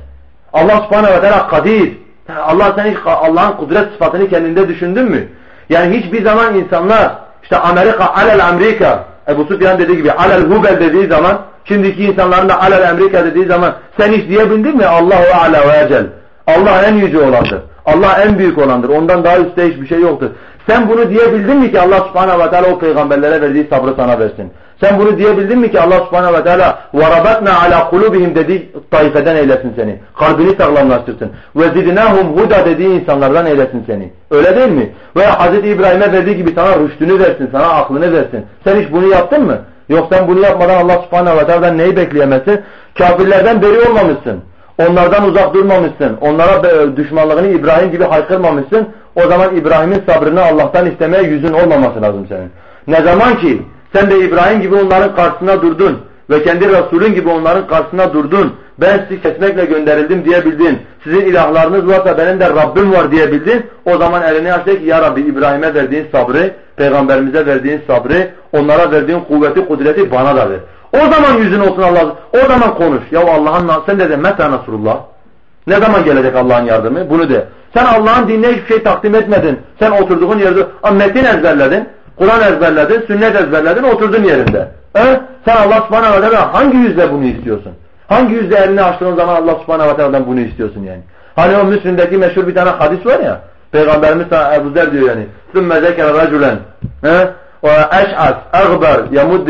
Allah subhanahu ve teala kadir. Allah sen hiç Allah'ın kudret sıfatını kendinde düşündün mü? Yani hiçbir zaman insanlar işte Amerika alel Amerika Ebu Sufyan dediği gibi alel hubel dediği zaman şimdiki insanların da alel Amerika dediği zaman sen hiç diyebildin mi? Allahu ala ve ecel. Allah en yüce olandır. Allah en büyük olandır. Ondan daha üstte hiçbir şey yoktur. Sen bunu diyebildin mi ki Allah subhanahu ve teala o peygamberlere verdiği sabrı sana versin? Sen bunu diyebildin mi ki Allah subhanahu ve teala وَرَبَتْنَا عَلَى قُلُوبِهِمْ dediği taifeden eylesin seni. Kalbini sağlamlaştırsın. وَزِدْنَاهُمْ huda dediği insanlardan eylesin seni. Öyle değil mi? Veya Hz. İbrahim'e verdiği gibi sana rüştünü versin, sana aklını versin. Sen hiç bunu yaptın mı? Yok sen bunu yapmadan Allah subhanahu ve teala'dan neyi bekleyemezsin? Kafirlerden beri olmamışsın. Onlardan uzak durmamışsın. Onlara düşmanlığını İbrahim gibi haykırmamışsın. O zaman İbrahim'in sabrını Allah'tan istemeye yüzün olmaması lazım senin. Ne zaman ki sen de İbrahim gibi onların karşısına durdun ve kendi Resulün gibi onların karşısına durdun. Ben sizi kesmekle gönderildim diyebildin. Sizin ilahlarınız varsa benim de Rabbim var diyebildin. O zaman elini aç ki ya Rabbi İbrahim'e verdiğin sabrı, peygamberimize verdiğin sabrı, onlara verdiğin kuvveti, kudreti bana da ver. O zaman yüzün olsun Allah. O zaman konuş. Ya Allah'ın sen de de meta Nasrullah. Ne zaman gelecek Allah'ın yardımı? Bunu de. Sen Allah'ın dinine hiçbir şey takdim etmedin. Sen oturduğun yerde metin ezberledin. Kur'an ezberledin, sünnet ezberledin, oturdun yerinde. He? Sen Allah subhanahu ve teala hangi yüzle bunu istiyorsun? Hangi yüzle elini açtığın zaman Allah subhanahu ve teala'dan bunu istiyorsun yani? Hani o Müslim'deki meşhur bir tane hadis var ya, Peygamberimiz Ebu Zer diyor yani, ثُمَّ ذَكَرَ رَجُلًا وَاَشْعَثْ اَغْبَرْ يَمُدُّ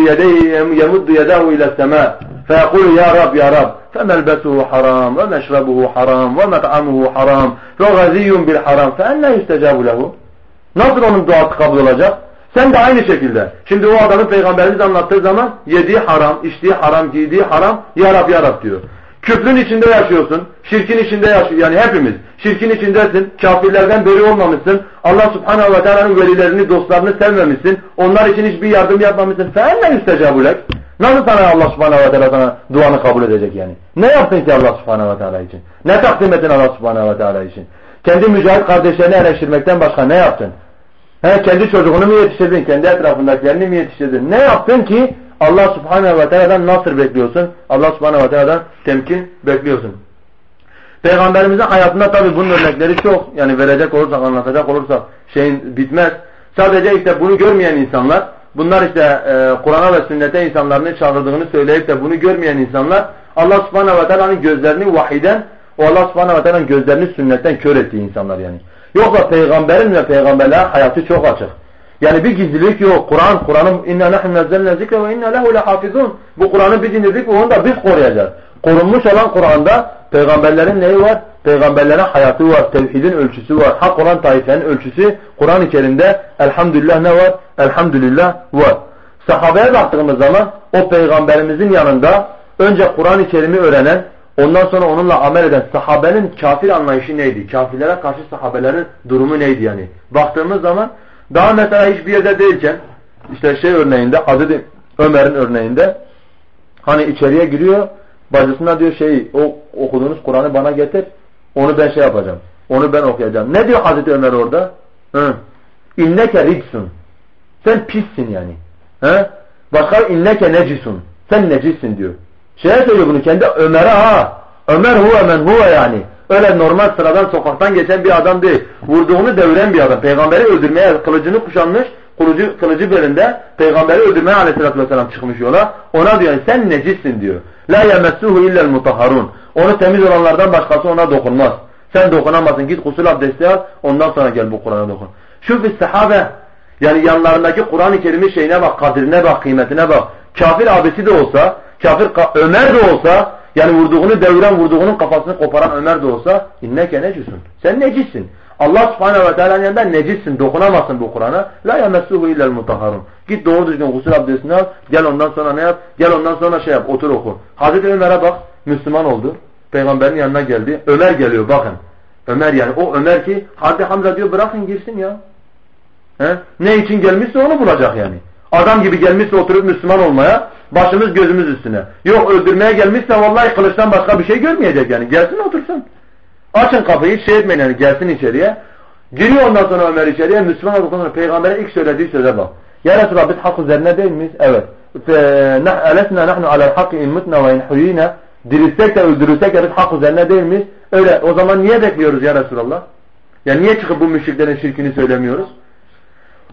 يَمُدُّ يَدَهُ اِلَى السَّمَاءِ فيقول يا رب يا رب فملبسه حرام ومشربه حرام ومطعمه حرام وغزي بالحرام فأنا يستجاب له Nasıl onun duası kabul olacak? Sen de aynı şekilde. Şimdi o adamın peygamberimiz anlattığı zaman yediği haram, içtiği haram, giydiği haram, yarab yarab diyor. Küfrün içinde yaşıyorsun, şirkin içinde yaşıyorsun. Yani hepimiz şirkin içindesin, kafirlerden beri olmamışsın. Allah subhanahu ve teala'nın velilerini, dostlarını sevmemişsin. Onlar için hiçbir yardım yapmamışsın. Sen ne istecabulek? Nasıl sana Allah subhanahu ve teala sana duanı kabul edecek yani? Ne yaptın ki Allah subhanahu ve teala için? Ne takdim ettin Allah subhanahu ve teala için? Kendi mücahit kardeşlerini eleştirmekten başka ne yaptın? He, kendi çocuğunu mu yetiştirdin? Kendi etrafındakilerini mi yetiştirdin? Ne yaptın ki Allah subhanehu ve teala'dan nasır bekliyorsun? Allah subhanehu ve teala'dan temkin bekliyorsun. Peygamberimizin hayatında tabi bunun örnekleri çok. Yani verecek olursak, anlatacak olursak şeyin bitmez. Sadece işte bunu görmeyen insanlar, bunlar işte e, Kur'an'a ve sünnete insanların çağırdığını söyleyip de bunu görmeyen insanlar Allah subhanehu ve teala'nın gözlerini vahiden, o Allah subhanehu ve teala'nın gözlerini sünnetten kör ettiği insanlar yani. Yoksa peygamberin ve peygamberler hayatı çok açık. Yani bir gizlilik yok. Kur'an, Kur'an'ın inna nahnu nazzalna zikre ve inna lehu lehafizun. Bu Kur'an'ı biz indirdik ve onu da biz koruyacağız. Korunmuş olan Kur'an'da peygamberlerin neyi var? Peygamberlerin hayatı var, tevhidin ölçüsü var, hak olan taifenin ölçüsü Kur'an-ı Kerim'de elhamdülillah ne var? Elhamdülillah var. Sahabeye baktığımız zaman o peygamberimizin yanında önce Kur'an-ı Kerim'i öğrenen, Ondan sonra onunla amel eden sahabenin kafir anlayışı neydi? Kafirlere karşı sahabelerin durumu neydi yani? Baktığımız zaman daha mesela hiçbir yerde değilken işte şey örneğinde Hazreti Ömer'in örneğinde hani içeriye giriyor bacısına diyor şey o okuduğunuz Kur'an'ı bana getir onu ben şey yapacağım. Onu ben okuyacağım. Ne diyor Hazreti Ömer orada? Hı. İnneke ricsun. Sen pissin yani. He? Başka inneke necisun. Sen necissin diyor. Şeye söylüyor bunu kendi Ömer'e ha. Ömer huve men huve yani. Öyle normal sıradan sokaktan geçen bir adam değil. Vurduğunu deviren bir adam. Peygamberi öldürmeye kılıcını kuşanmış. Kılıcı, kılıcı belinde peygamberi öldürmeye aleyhissalatü vesselam çıkmış yola. Ona diyor sen necissin diyor. La yemessuhu illel mutahharun. Onu temiz olanlardan başkası ona dokunmaz. Sen dokunamazsın. Git gusül abdesti al. Ondan sonra gel bu Kur'an'a dokun. Şu bir sahabe yani yanlarındaki Kur'an-ı Kerim'in şeyine bak, kadirine bak, kıymetine bak. Kafir abisi de olsa, kafir Ömer de olsa, yani vurduğunu deviren, vurduğunun kafasını koparan Ömer de olsa, inneke necisun. Sen necissin. Allah subhanehu ve teala'nın yanında necissin, dokunamazsın bu Kur'an'a. La yemessuhu illel mutahharun. Git doğru düzgün gusül abdestini al, gel ondan sonra ne yap? Gel ondan sonra şey yap, otur oku. Hazreti Ömer'e bak, Müslüman oldu. Peygamberin yanına geldi. Ömer geliyor bakın. Ömer yani o Ömer ki Hazreti Hamza diyor bırakın girsin ya. He? Ne için gelmişse onu bulacak yani. Adam gibi gelmişse oturup Müslüman olmaya başımız gözümüz üstüne. Yok öldürmeye gelmişse vallahi kılıçtan başka bir şey görmeyecek yani. Gelsin otursun. Açın kapıyı şey etmeyin yani gelsin içeriye. Giriyor ondan sonra Ömer içeriye Müslüman olduktan peygambere ilk söylediği söze bak. Ya Resulallah biz hak üzerine değil miyiz? Evet. Elesna nahnu alel hakkı in ve in huyina. Dirilsek de öldürülsek de biz hak üzerine değil miyiz? Öyle. O zaman niye bekliyoruz ya Resulallah? Ya niye çıkıp bu müşriklerin şirkini söylemiyoruz?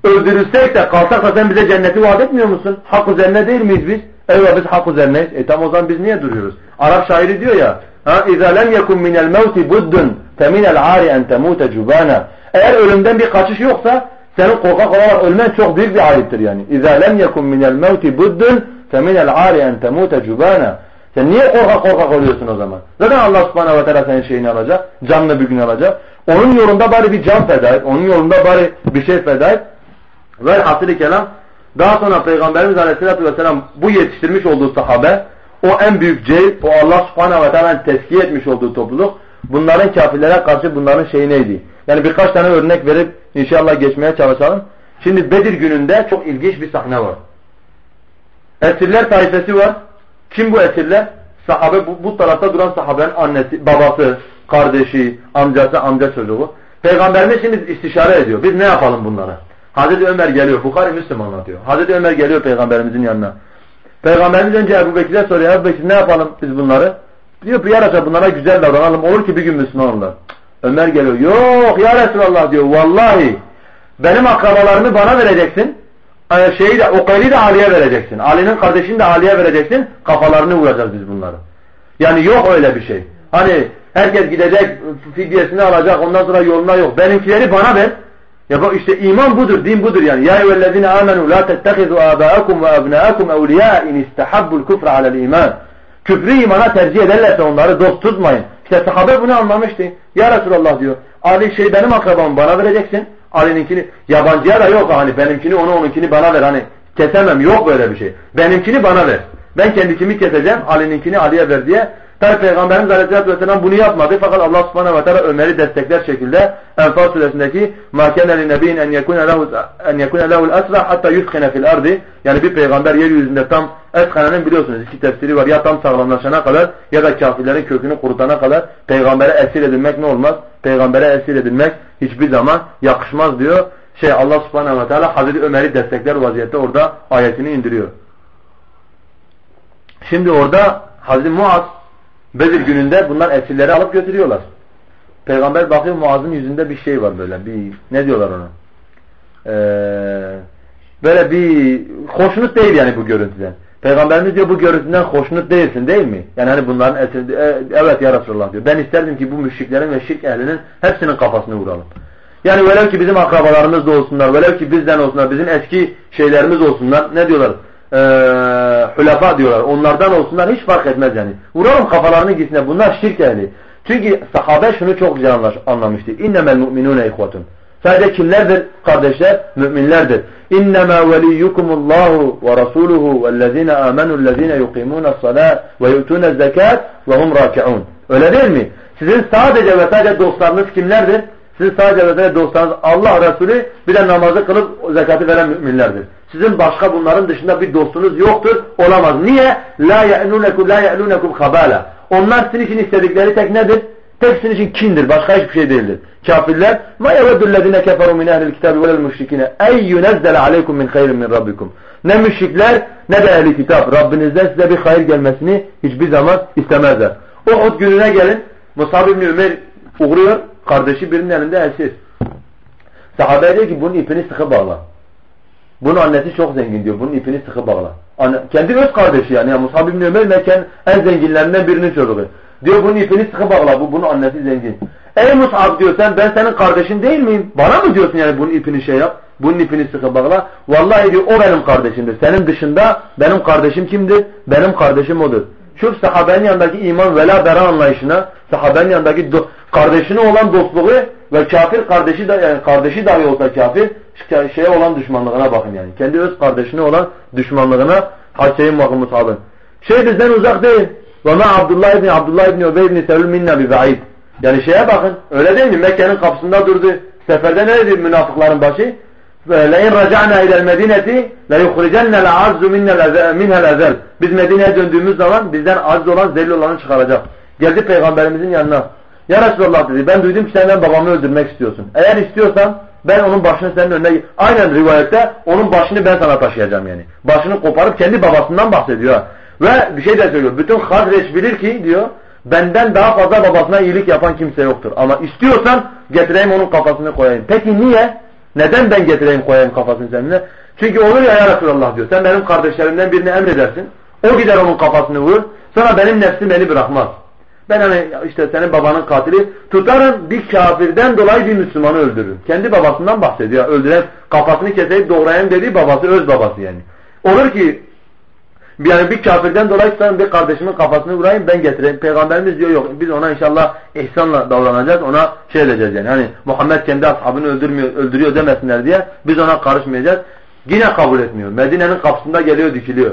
öldürülsek de kalsak da sen bize cenneti vaat etmiyor musun? Hak üzerine değil miyiz biz? Evet biz hak üzerineyiz. E tam o zaman biz niye duruyoruz? Arap şairi diyor ya ha اِذَا لَمْ يَكُمْ مِنَ الْمَوْتِ بُدٌّ فَمِنَ الْعَارِ اَنْ تَمُوتَ جُبَانًا Eğer ölümden bir kaçış yoksa senin korkak olarak ölmen çok büyük bir ayıptır yani. اِذَا لَمْ يَكُمْ مِنَ الْمَوْتِ بُدٌّ فَمِنَ الْعَارِ اَنْ تَمُوتَ جُبَانًا Sen niye korkak korkak oluyorsun o zaman? Zaten Allah subhanahu ve teala senin şeyini alacak. Canlı bir gün alacak. Onun yolunda bari bir can feda et. Onun yolunda bari bir şey feda et. Velhasılı kelam daha sonra Peygamberimiz Aleyhisselatü Vesselam bu yetiştirmiş olduğu sahabe o en büyük cehil, o Allah subhanehu ve teala'nın teskiye etmiş olduğu topluluk bunların kafirlere karşı bunların şeyi neydi? Yani birkaç tane örnek verip inşallah geçmeye çalışalım. Şimdi Bedir gününde çok ilginç bir sahne var. Esirler taifesi var. Kim bu esirler? Sahabe bu, bu tarafta duran sahabenin annesi, babası, kardeşi, amcası, amca çocuğu. Peygamberimiz şimdi istişare ediyor. Biz ne yapalım bunlara? Hazreti Ömer geliyor. Bukhari Müslüm anlatıyor. Hazreti Ömer geliyor peygamberimizin yanına. Peygamberimiz önce Ebu Bekir'e soruyor. Ebu Bekir ne yapalım biz bunları? Diyor ki ya bunlara güzel davranalım. Olur ki bir gün Müslüman olurlar. Ömer geliyor. Yok ya Resulallah diyor. Vallahi benim akrabalarımı bana vereceksin. Ee, şeyi de, Ukayli de Ali'ye vereceksin. Ali'nin kardeşini de Ali'ye vereceksin. Kafalarını vuracağız biz bunları. Yani yok öyle bir şey. Hani herkes gidecek fidyesini alacak ondan sonra yoluna yok. Benimkileri bana ver. Ya bak işte iman budur, din budur yani. Ya eyyühellezine amenu la tettehizu âbâakum ve abnâakum evliyâ in istehabbul kufra alel iman. Küfrü imana tercih ederlerse onları dost tutmayın. İşte sahabe bunu anlamıştı. Ya Resulallah diyor. Ali şey benim akrabamı bana vereceksin. Ali'ninkini yabancıya da yok hani benimkini onu onunkini bana ver hani kesemem yok böyle bir şey. Benimkini bana ver. Ben kendikimi keseceğim Ali'ninkini Ali'ye ver diye Tabi Peygamberimiz Aleyhisselatü Vesselam bunu yapmadı. Fakat Allah Subhanahu ve Teala Ömer'i destekler şekilde Enfal suresindeki مَا كَنَ لِنَب۪ينَ اَنْ يَكُنَ لَهُ الْأَسْرَى hatta يُسْخِنَ fil ardi Yani bir peygamber yeryüzünde tam Eskana'nın biliyorsunuz iki tefsiri var. Ya tam sağlamlaşana kadar ya da kafirlerin kökünü kurutana kadar peygambere esir edilmek ne olmaz? Peygambere esir edilmek hiçbir zaman yakışmaz diyor. Şey Allah Subhanahu ve Teala Hazreti Ömer'i destekler vaziyette orada ayetini indiriyor. Şimdi orada Hazreti Muaz Bedir gününde bunlar esirleri alıp götürüyorlar. Peygamber bakıyor Muaz'ın yüzünde bir şey var böyle. Bir ne diyorlar ona? Ee, böyle bir hoşnut değil yani bu görüntüden. Peygamberimiz diyor bu görüntüden hoşnut değilsin değil mi? Yani hani bunların esir, e, evet ya Resulullah diyor. Ben isterdim ki bu müşriklerin ve şirk ehlinin hepsinin kafasını vuralım. Yani velev ki bizim akrabalarımız da olsunlar, velev ki bizden olsunlar, bizim eski şeylerimiz olsunlar. Ne diyorlar? e, hülafa diyorlar. Onlardan olsunlar hiç fark etmez yani. Vuralım kafalarını gitsinler. Bunlar şirk ehli. Çünkü sahabe şunu çok güzel anlamıştı. İnnemel mu'minune ihvatun. Sadece kimlerdir kardeşler? Müminlerdir. İnnemâ veliyyukumullahu ve rasuluhu vellezîne âmenûllezîne yuqimûne's-salâ ve yu'tûne's zekât ve hum râki'ûn. Öyle değil mi? Sizin sadece ve sadece dostlarınız kimlerdir? Sizin sadece ve sadece dostlarınız Allah Resulü bir de namazı kılıp zekatı veren müminlerdir. Sizin başka bunların dışında bir dostunuz yoktur, olamaz. Niye? La ya'lunekum la ya'lunekum habala. Onlar sizin için istedikleri tek nedir? Hepsinin için kindir. Başka hiçbir şey değildir. Kafirler ma yeveddüllezine keferu min ehlil kitabi velel müşrikine ey yunezzele aleykum min hayrin min rabbikum. Ne müşrikler ne de ehli kitap. Rabbinizden size bir hayır gelmesini hiçbir zaman istemezler. Uhud gününe gelin. Musab ibn Ömer uğruyor. Kardeşi birinin elinde esir. Sahabe diyor ki bunun ipini sıkı bağla. Bunun annesi çok zengin diyor. Bunun ipini sıkı bağla. Anne, kendi öz kardeşi yani. yani Musab ibn Ömer Mekken en zenginlerinden birinin çocuğu. Diyor bunun ipini sıkı bağla. Bu, bunun annesi zengin. Ey Musab diyor sen ben senin kardeşin değil miyim? Bana mı diyorsun yani bunun ipini şey yap? Bunun ipini sıkı bağla. Vallahi diyor o benim kardeşimdir. Senin dışında benim kardeşim kimdir? Benim kardeşim odur. Şu sahabenin yanındaki iman vela bera anlayışına, sahabenin yanındaki kardeşine olan dostluğu ve kafir kardeşi de yani kardeşi dahi olsa kafir şeye olan düşmanlığına bakın yani. Kendi öz kardeşine olan düşmanlığına Haçeyin bakın mutabın. Şey bizden uzak değil. Ve ma Abdullah ibn Abdullah ibn Ubey ibn Selül minna bi ba'id. Yani şeye bakın. Öyle değil mi? Mekke'nin kapısında durdu. Seferde ne dedi münafıkların başı? لَاِنْ رَجَعْنَا اِلَى الْمَدِينَةِ لَيُخْرِجَنَّ الْعَزُّ مِنْهَا الْاَذَلِ Biz Medine'ye döndüğümüz zaman bizden aziz olan zelil olanı çıkaracak. Geldi peygamberimizin yanına. Ya Resulallah dedi ben duydum ki sen babamı öldürmek istiyorsun. Eğer istiyorsan ben onun başını senin önüne aynen rivayette onun başını ben sana taşıyacağım yani. Başını koparıp kendi babasından bahsediyor. Ve bir şey de söylüyor. Bütün Hazreç bilir ki diyor benden daha fazla babasına iyilik yapan kimse yoktur. Ama istiyorsan getireyim onun kafasını koyayım. Peki niye? Neden ben getireyim koyayım kafasını seninle? Çünkü olur ya ya Resulallah diyor. Sen benim kardeşlerimden birini emredersin. O gider onun kafasını vurur. Sonra benim nefsim beni bırakmaz. Ben hani işte senin babanın katili tutarım bir kafirden dolayı bir Müslümanı öldürürüm. Kendi babasından bahsediyor. Öldüren kafasını keseyip doğrayan dediği babası öz babası yani. Olur ki yani bir kafirden dolayı tutarım bir kardeşimin kafasını vurayım ben getireyim. Peygamberimiz diyor yok biz ona inşallah ihsanla davranacağız. Ona şey edeceğiz yani. Hani Muhammed kendi ashabını öldürmüyor, öldürüyor demesinler diye biz ona karışmayacağız. Yine kabul etmiyor. Medine'nin kapısında geliyor dikiliyor.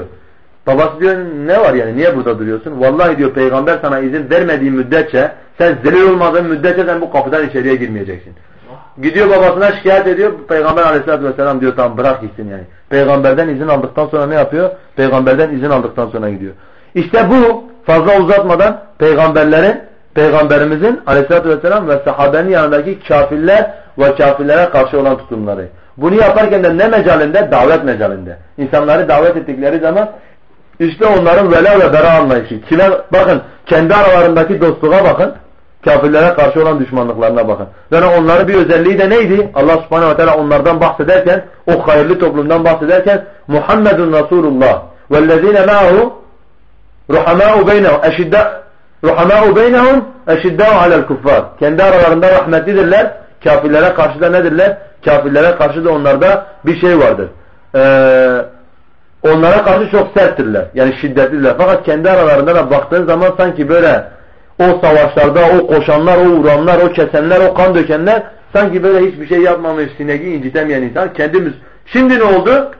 Babası diyor ne var yani niye burada duruyorsun? Vallahi diyor peygamber sana izin vermediği müddetçe sen zelil olmadığın müddetçe sen bu kapıdan içeriye girmeyeceksin. Gidiyor babasına şikayet ediyor. Peygamber aleyhissalatü vesselam diyor tamam bırak gitsin yani. Peygamberden izin aldıktan sonra ne yapıyor? Peygamberden izin aldıktan sonra gidiyor. İşte bu fazla uzatmadan peygamberlerin, peygamberimizin aleyhissalatü vesselam ve sahabenin yanındaki kafirler ve kafirlere karşı olan tutumları. Bunu yaparken de ne mecalinde? Davet mecalinde. İnsanları davet ettikleri zaman işte onların vela ve bera anlayışı. Kime, bakın kendi aralarındaki dostluğa bakın. Kafirlere karşı olan düşmanlıklarına bakın. Yani onların bir özelliği de neydi? Allah subhanehu ve teala onlardan bahsederken, o hayırlı toplumdan bahsederken Muhammedun Resulullah vellezine ma'hu ruhamâ'u beynehum eşidda ruhamâ'u beynehum eşiddâ'u alel kuffar. Kendi aralarında rahmetlidirler. Kafirlere karşı da nedirler? Kafirlere karşı da onlarda bir şey vardır. Eee onlara karşı çok serttirler. Yani şiddetliler. Fakat kendi aralarında da baktığın zaman sanki böyle o savaşlarda o koşanlar, o vuranlar, o kesenler, o kan dökenler sanki böyle hiçbir şey yapmamış, sineği incitemeyen insan kendimiz. Şimdi ne oldu?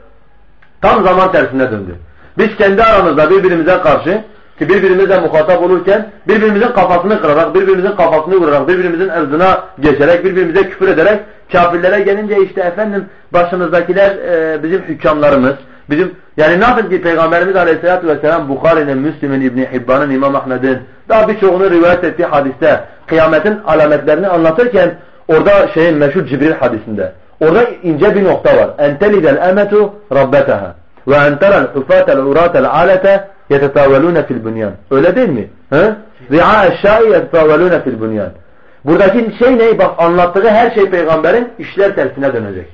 Tam zaman tersine döndü. Biz kendi aramızda birbirimize karşı ki birbirimizle muhatap olurken birbirimizin kafasını kırarak, birbirimizin kafasını vurarak, birbirimizin ırzına geçerek, birbirimize küfür ederek kafirlere gelince işte efendim başımızdakiler e, bizim hükümlarımız, bizim yani nasıl ki Peygamberimiz Aleyhisselatü Vesselam Bukhari'nin, Müslim'in, İbni Hibban'ın, İmam Ahmed'in daha birçoğunu rivayet ettiği hadiste kıyametin alametlerini anlatırken orada şeyin meşhur Cibril hadisinde orada ince bir nokta var. Entelidel emetu rabbetaha ve enteral hufatel uratel alete yetetavvelune fil bunyan. Öyle değil mi? Ri'a eşşai yetetavvelune fil bunyan. Buradaki şey ne? Bak anlattığı her şey peygamberin işler tersine dönecek.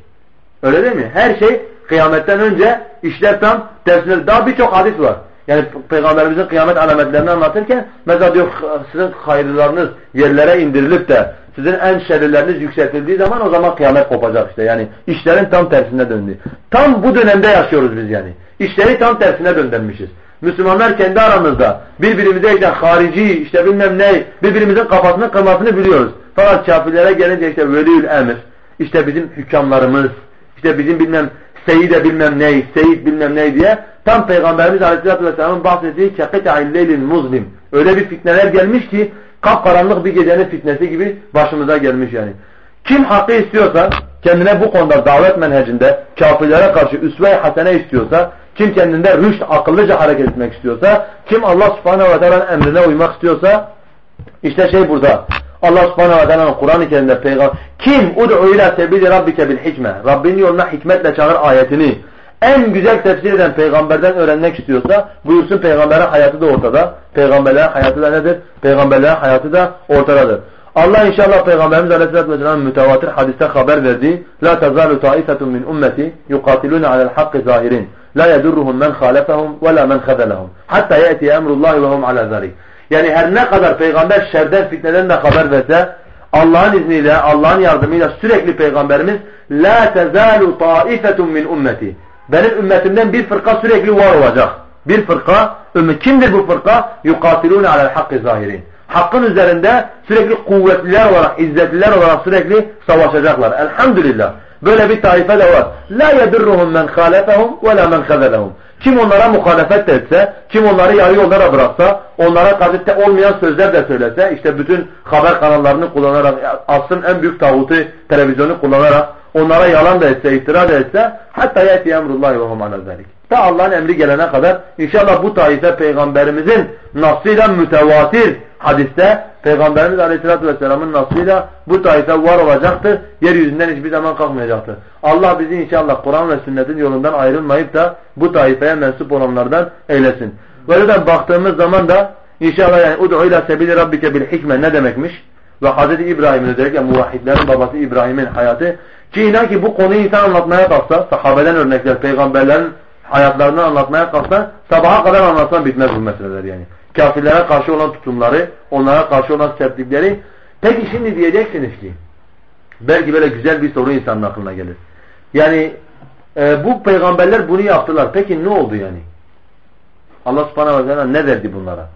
Öyle değil mi? Her şey kıyametten önce işler tam tersine. Daha birçok hadis var. Yani Peygamberimizin kıyamet alametlerini anlatırken mesela diyor sizin hayırlarınız yerlere indirilip de sizin en şerrileriniz yükseltildiği zaman o zaman kıyamet kopacak işte. Yani işlerin tam tersine döndü. Tam bu dönemde yaşıyoruz biz yani. İşleri tam tersine döndürmüşüz. Müslümanlar kendi aramızda birbirimize işte harici işte bilmem ne birbirimizin kafasını kırmasını biliyoruz. Fakat kafirlere gelince işte veliyül emir işte bizim hükümlarımız işte bizim bilmem seyide bilmem ne seyit bilmem ne diye tam Peygamberimiz Aleyhisselatü Vesselam'ın bahsettiği keketa'il leylin muzlim öyle bir fitneler gelmiş ki kapkaranlık bir gecenin fitnesi gibi başımıza gelmiş yani. Kim hakkı istiyorsa kendine bu konuda davet menhecinde kafirlere karşı üsve-i hasene istiyorsa kim kendinde rüşt akıllıca hareket etmek istiyorsa kim Allah subhanehu ve teala'nın emrine uymak istiyorsa İşte şey burada. Allah subhanahu ve teala'nın Kur'an-ı Kerim'de peygamber kim ud'u ila sebili rabbike bil hikme Rabbinin yoluna hikmetle çağır ayetini en güzel tefsir eden peygamberden öğrenmek istiyorsa buyursun peygamberin hayatı da ortada. Peygamberlerin hayatı da nedir? Peygamberlerin hayatı da ortadadır. Allah inşallah Peygamberimiz Aleyhisselatü Vesselam mütevatir hadiste haber verdi. La tezalu taifetun min ummeti yukatilune alel hakkı zahirin. La yedurruhum men halefehum ve la men khazelahum. Hatta ye'ti emrullahi ve hum ala zalik. Yani her ne kadar peygamber şerden fitneden de haber verse Allah'ın izniyle, Allah'ın yardımıyla sürekli peygamberimiz la tezalu taifetun min ummeti. Benim ümmetimden bir fırka sürekli var olacak. Bir fırka, ümmet kimdir bu fırka? Yukatilune alel hakkı zahirin. Hakkın üzerinde sürekli kuvvetliler olarak, izzetliler olarak sürekli savaşacaklar. Elhamdülillah. Böyle bir taife de var. La yedurruhum men halefehum ve la men khazelehum. Kim onlara muhalefet etse, kim onları yarı yollara bıraksa, onlara karşı olmayan sözler de söylese, işte bütün haber kanallarını kullanarak, asrın en büyük tağutu televizyonu kullanarak, onlara yalan da etse, iftira da etse, hatta yeti emrullahi ve hum ala Ta Allah'ın emri gelene kadar inşallah bu taife peygamberimizin nasıyla mütevatir hadiste Peygamberimiz Aleyhisselatü Vesselam'ın nasıyla bu taife var olacaktır. Yeryüzünden hiçbir zaman kalkmayacaktır. Allah bizi inşallah Kur'an ve sünnetin yolundan ayrılmayıp da bu taifeye mensup olanlardan eylesin. Böyle baktığımız zaman da inşallah yani ud'u ila sebili rabbike bil hikme ne demekmiş? Ve Hz. İbrahim'in özellikle muvahhidlerin babası İbrahim'in hayatı ki inan ki bu konuyu insan anlatmaya kalksa sahabeden örnekler, peygamberlerin hayatlarını anlatmaya kalksa sabaha kadar anlatsan bitmez bu meseleler yani kafirlere karşı olan tutumları, onlara karşı olan sertlikleri. Peki şimdi diyeceksiniz ki, belki böyle güzel bir soru insanın aklına gelir. Yani e, bu peygamberler bunu yaptılar. Peki ne oldu yani? Allah subhanahu ve teala ne verdi bunlara?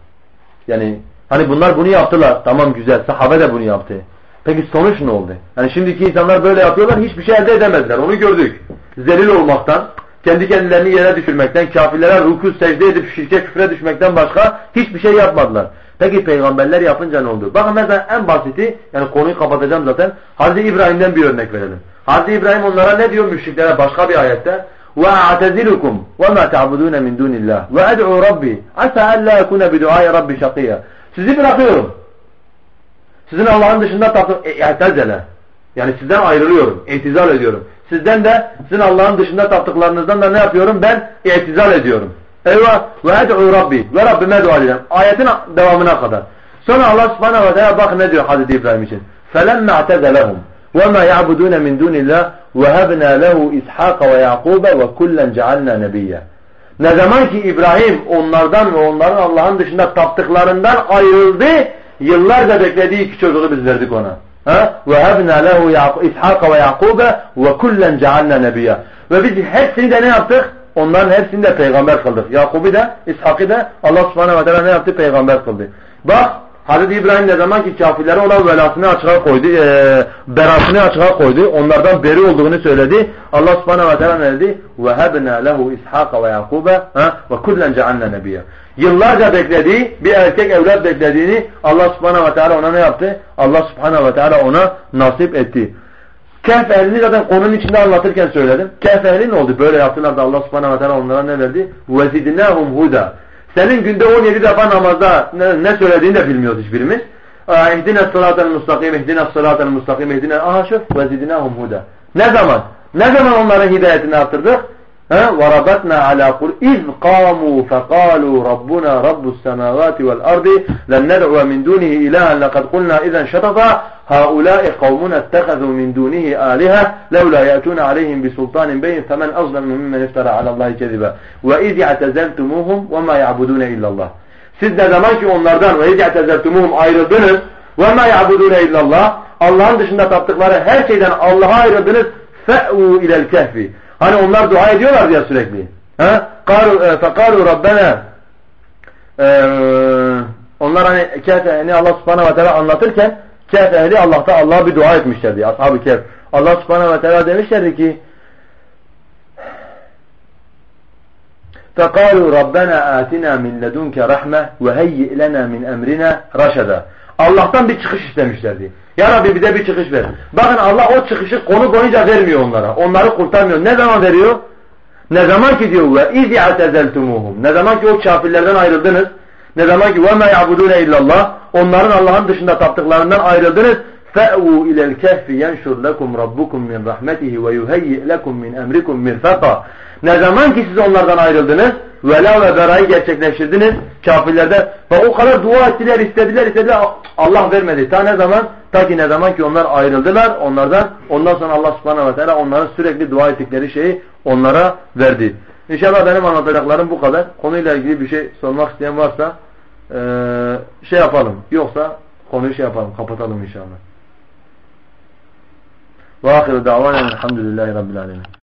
Yani hani bunlar bunu yaptılar. Tamam güzel. Sahabe de bunu yaptı. Peki sonuç ne oldu? Yani şimdiki insanlar böyle yapıyorlar. Hiçbir şey elde edemezler. Onu gördük. Zelil olmaktan, kendi kendilerini yere düşürmekten, kafirlere ruku secde edip şirke küfre düşmekten başka hiçbir şey yapmadılar. Peki peygamberler yapınca ne oldu? Bakın mesela en basiti, yani konuyu kapatacağım zaten. Hazreti İbrahim'den bir örnek verelim. Hazreti İbrahim onlara ne diyor müşriklere başka bir ayette? وَاَعْتَزِلُكُمْ وَمَا تَعْبُدُونَ مِنْ دُونِ اللّٰهِ وَاَدْعُوا رَبِّي عَسَى أَلَّا يَكُونَ بِدُعَاءِ رَبِّ شَقِيًّا Sizi bırakıyorum. Sizin Allah'ın dışında taptığınız, e, yani sizden ayrılıyorum, itizal ediyorum. Sizden de sizin Allah'ın dışında taptıklarınızdan da ne yapıyorum? Ben itizal ediyorum. Eyvah ve ed'u Rabbi ve Rabbime dua edeceğim. Ayetin devamına kadar. Sonra Allah subhanahu ve teala bak ne diyor Hazreti İbrahim için. فَلَمَّا اَعْتَزَلَهُمْ وَمَا يَعْبُدُونَ مِنْ دُونِ اللّٰهِ وَهَبْنَا لَهُ إِسْحَاقَ وَيَعْقُوبَ وَكُلًّا جَعَلْنَا نَبِيًّا Ne zaman ki İbrahim onlardan ve onların Allah'ın dışında taptıklarından ayrıldı, yıllarca beklediği iki çocuğu biz verdik ona. وَهَبْنَا لَهُ إِسْحَاقَ وَيَعْقُوبَ وَكُلًّا جَعَلْنَا نَبِيًّا Ve biz hepsini de ne yaptık? Onların hepsini de peygamber kıldık. Yakub'u da, İshak'ı da Allah subhanahu ve teala ne yaptı? Peygamber kıldı. Bak Hazreti İbrahim ne zaman ki kafirlere olan velasını açığa koydu, e, berasını açığa koydu, onlardan beri olduğunu söyledi. Allah subhanahu ve teala ne dedi? وَهَبْنَا لَهُ إِسْحَاقَ وَيَعْقُوبَ وَكُلًّا جَعَلْنَا نَبِيًّا Yıllarca beklediği, bir erkek evlat beklediğini Allah subhanahu ve teala ona ne yaptı? Allah subhanahu ve teala ona nasip etti. Kehf ehlini zaten konunun içinde anlatırken söyledim. Kehf ehli ne oldu? Böyle yaptılar da Allah subhanahu ve teala onlara ne verdi? وَزِدْنَاهُمْ huda. Senin günde 17 defa namazda ne, ne söylediğini de bilmiyoruz hiçbirimiz. اِهْدِنَا الصَّلَاةَ الْمُسْتَقِيمِ اِهْدِنَا الصَّلَاةَ الْمُسْتَقِيمِ اِهْدِنَا Aha şu وَزِدْنَاهُمْ huda. Ne zaman? Ne zaman onların hidayetini arttırdık? وربطنا على قل إذ قاموا فقالوا ربنا رب السماوات والأرض لن ندعو من دونه إلها لقد قلنا إذا شططا. هؤلاء قومنا اتخذوا من دونه آلهة لولا يأتون عليهم بسلطان بين فمن أظلم ممن افترى على الله كذبا. وإذ اعتزلتموهم وما يعبدون إلا الله. Siz ne zaman ki onlardan ve iz'tezeltumuhum ayrıldınız ve ma ya'budune illallah Allah'ın dışında taptıkları her şeyden Allah'a ayrıldınız fe'u ilel kehfi Hani onlar dua ediyorlar ya sürekli. Ha? E, fekalu Rabbena e, onlar hani Kehf ehli Allah subhanahu ve teala anlatırken Kehf ehli Allah'ta Allah'a bir dua etmişlerdi. Ashab-ı Kehf. Allah subhanahu ve teala demişlerdi ki فقالوا ربنا آتنا من لدنك رحمة وهيئ لنا من أمرنا رشدا Allah'tan bir çıkış istemişlerdi. Ya Rabbi bize bir çıkış ver. Bakın Allah o çıkışı konu boyunca vermiyor onlara. Onları kurtarmıyor. Ne zaman veriyor? Ne zaman ki diyor ve izi atezeltumuhum. Ne zaman ki o kafirlerden ayrıldınız. Ne zaman ki ve ma ya'budune illallah. Onların Allah'ın dışında taptıklarından ayrıldınız. Fe'u ilel kehfi yenşur lekum rabbukum min rahmetihi ve yuheyyi lekum min emrikum mirfaqa. Ne zaman ki siz onlardan ayrıldınız, vela ve berayı gerçekleştirdiniz kafirlerde ve o kadar dua ettiler, istediler, istediler, Allah vermedi. Ta ne zaman? Ta ki ne zaman ki onlar ayrıldılar onlardan, ondan sonra Allah subhanahu ve teala onların sürekli dua ettikleri şeyi onlara verdi. İnşallah benim anlatacaklarım bu kadar. Konuyla ilgili bir şey sormak isteyen varsa şey yapalım. Yoksa konuyu şey yapalım, kapatalım inşallah. Ve ahiru davanen elhamdülillahi rabbil alemin.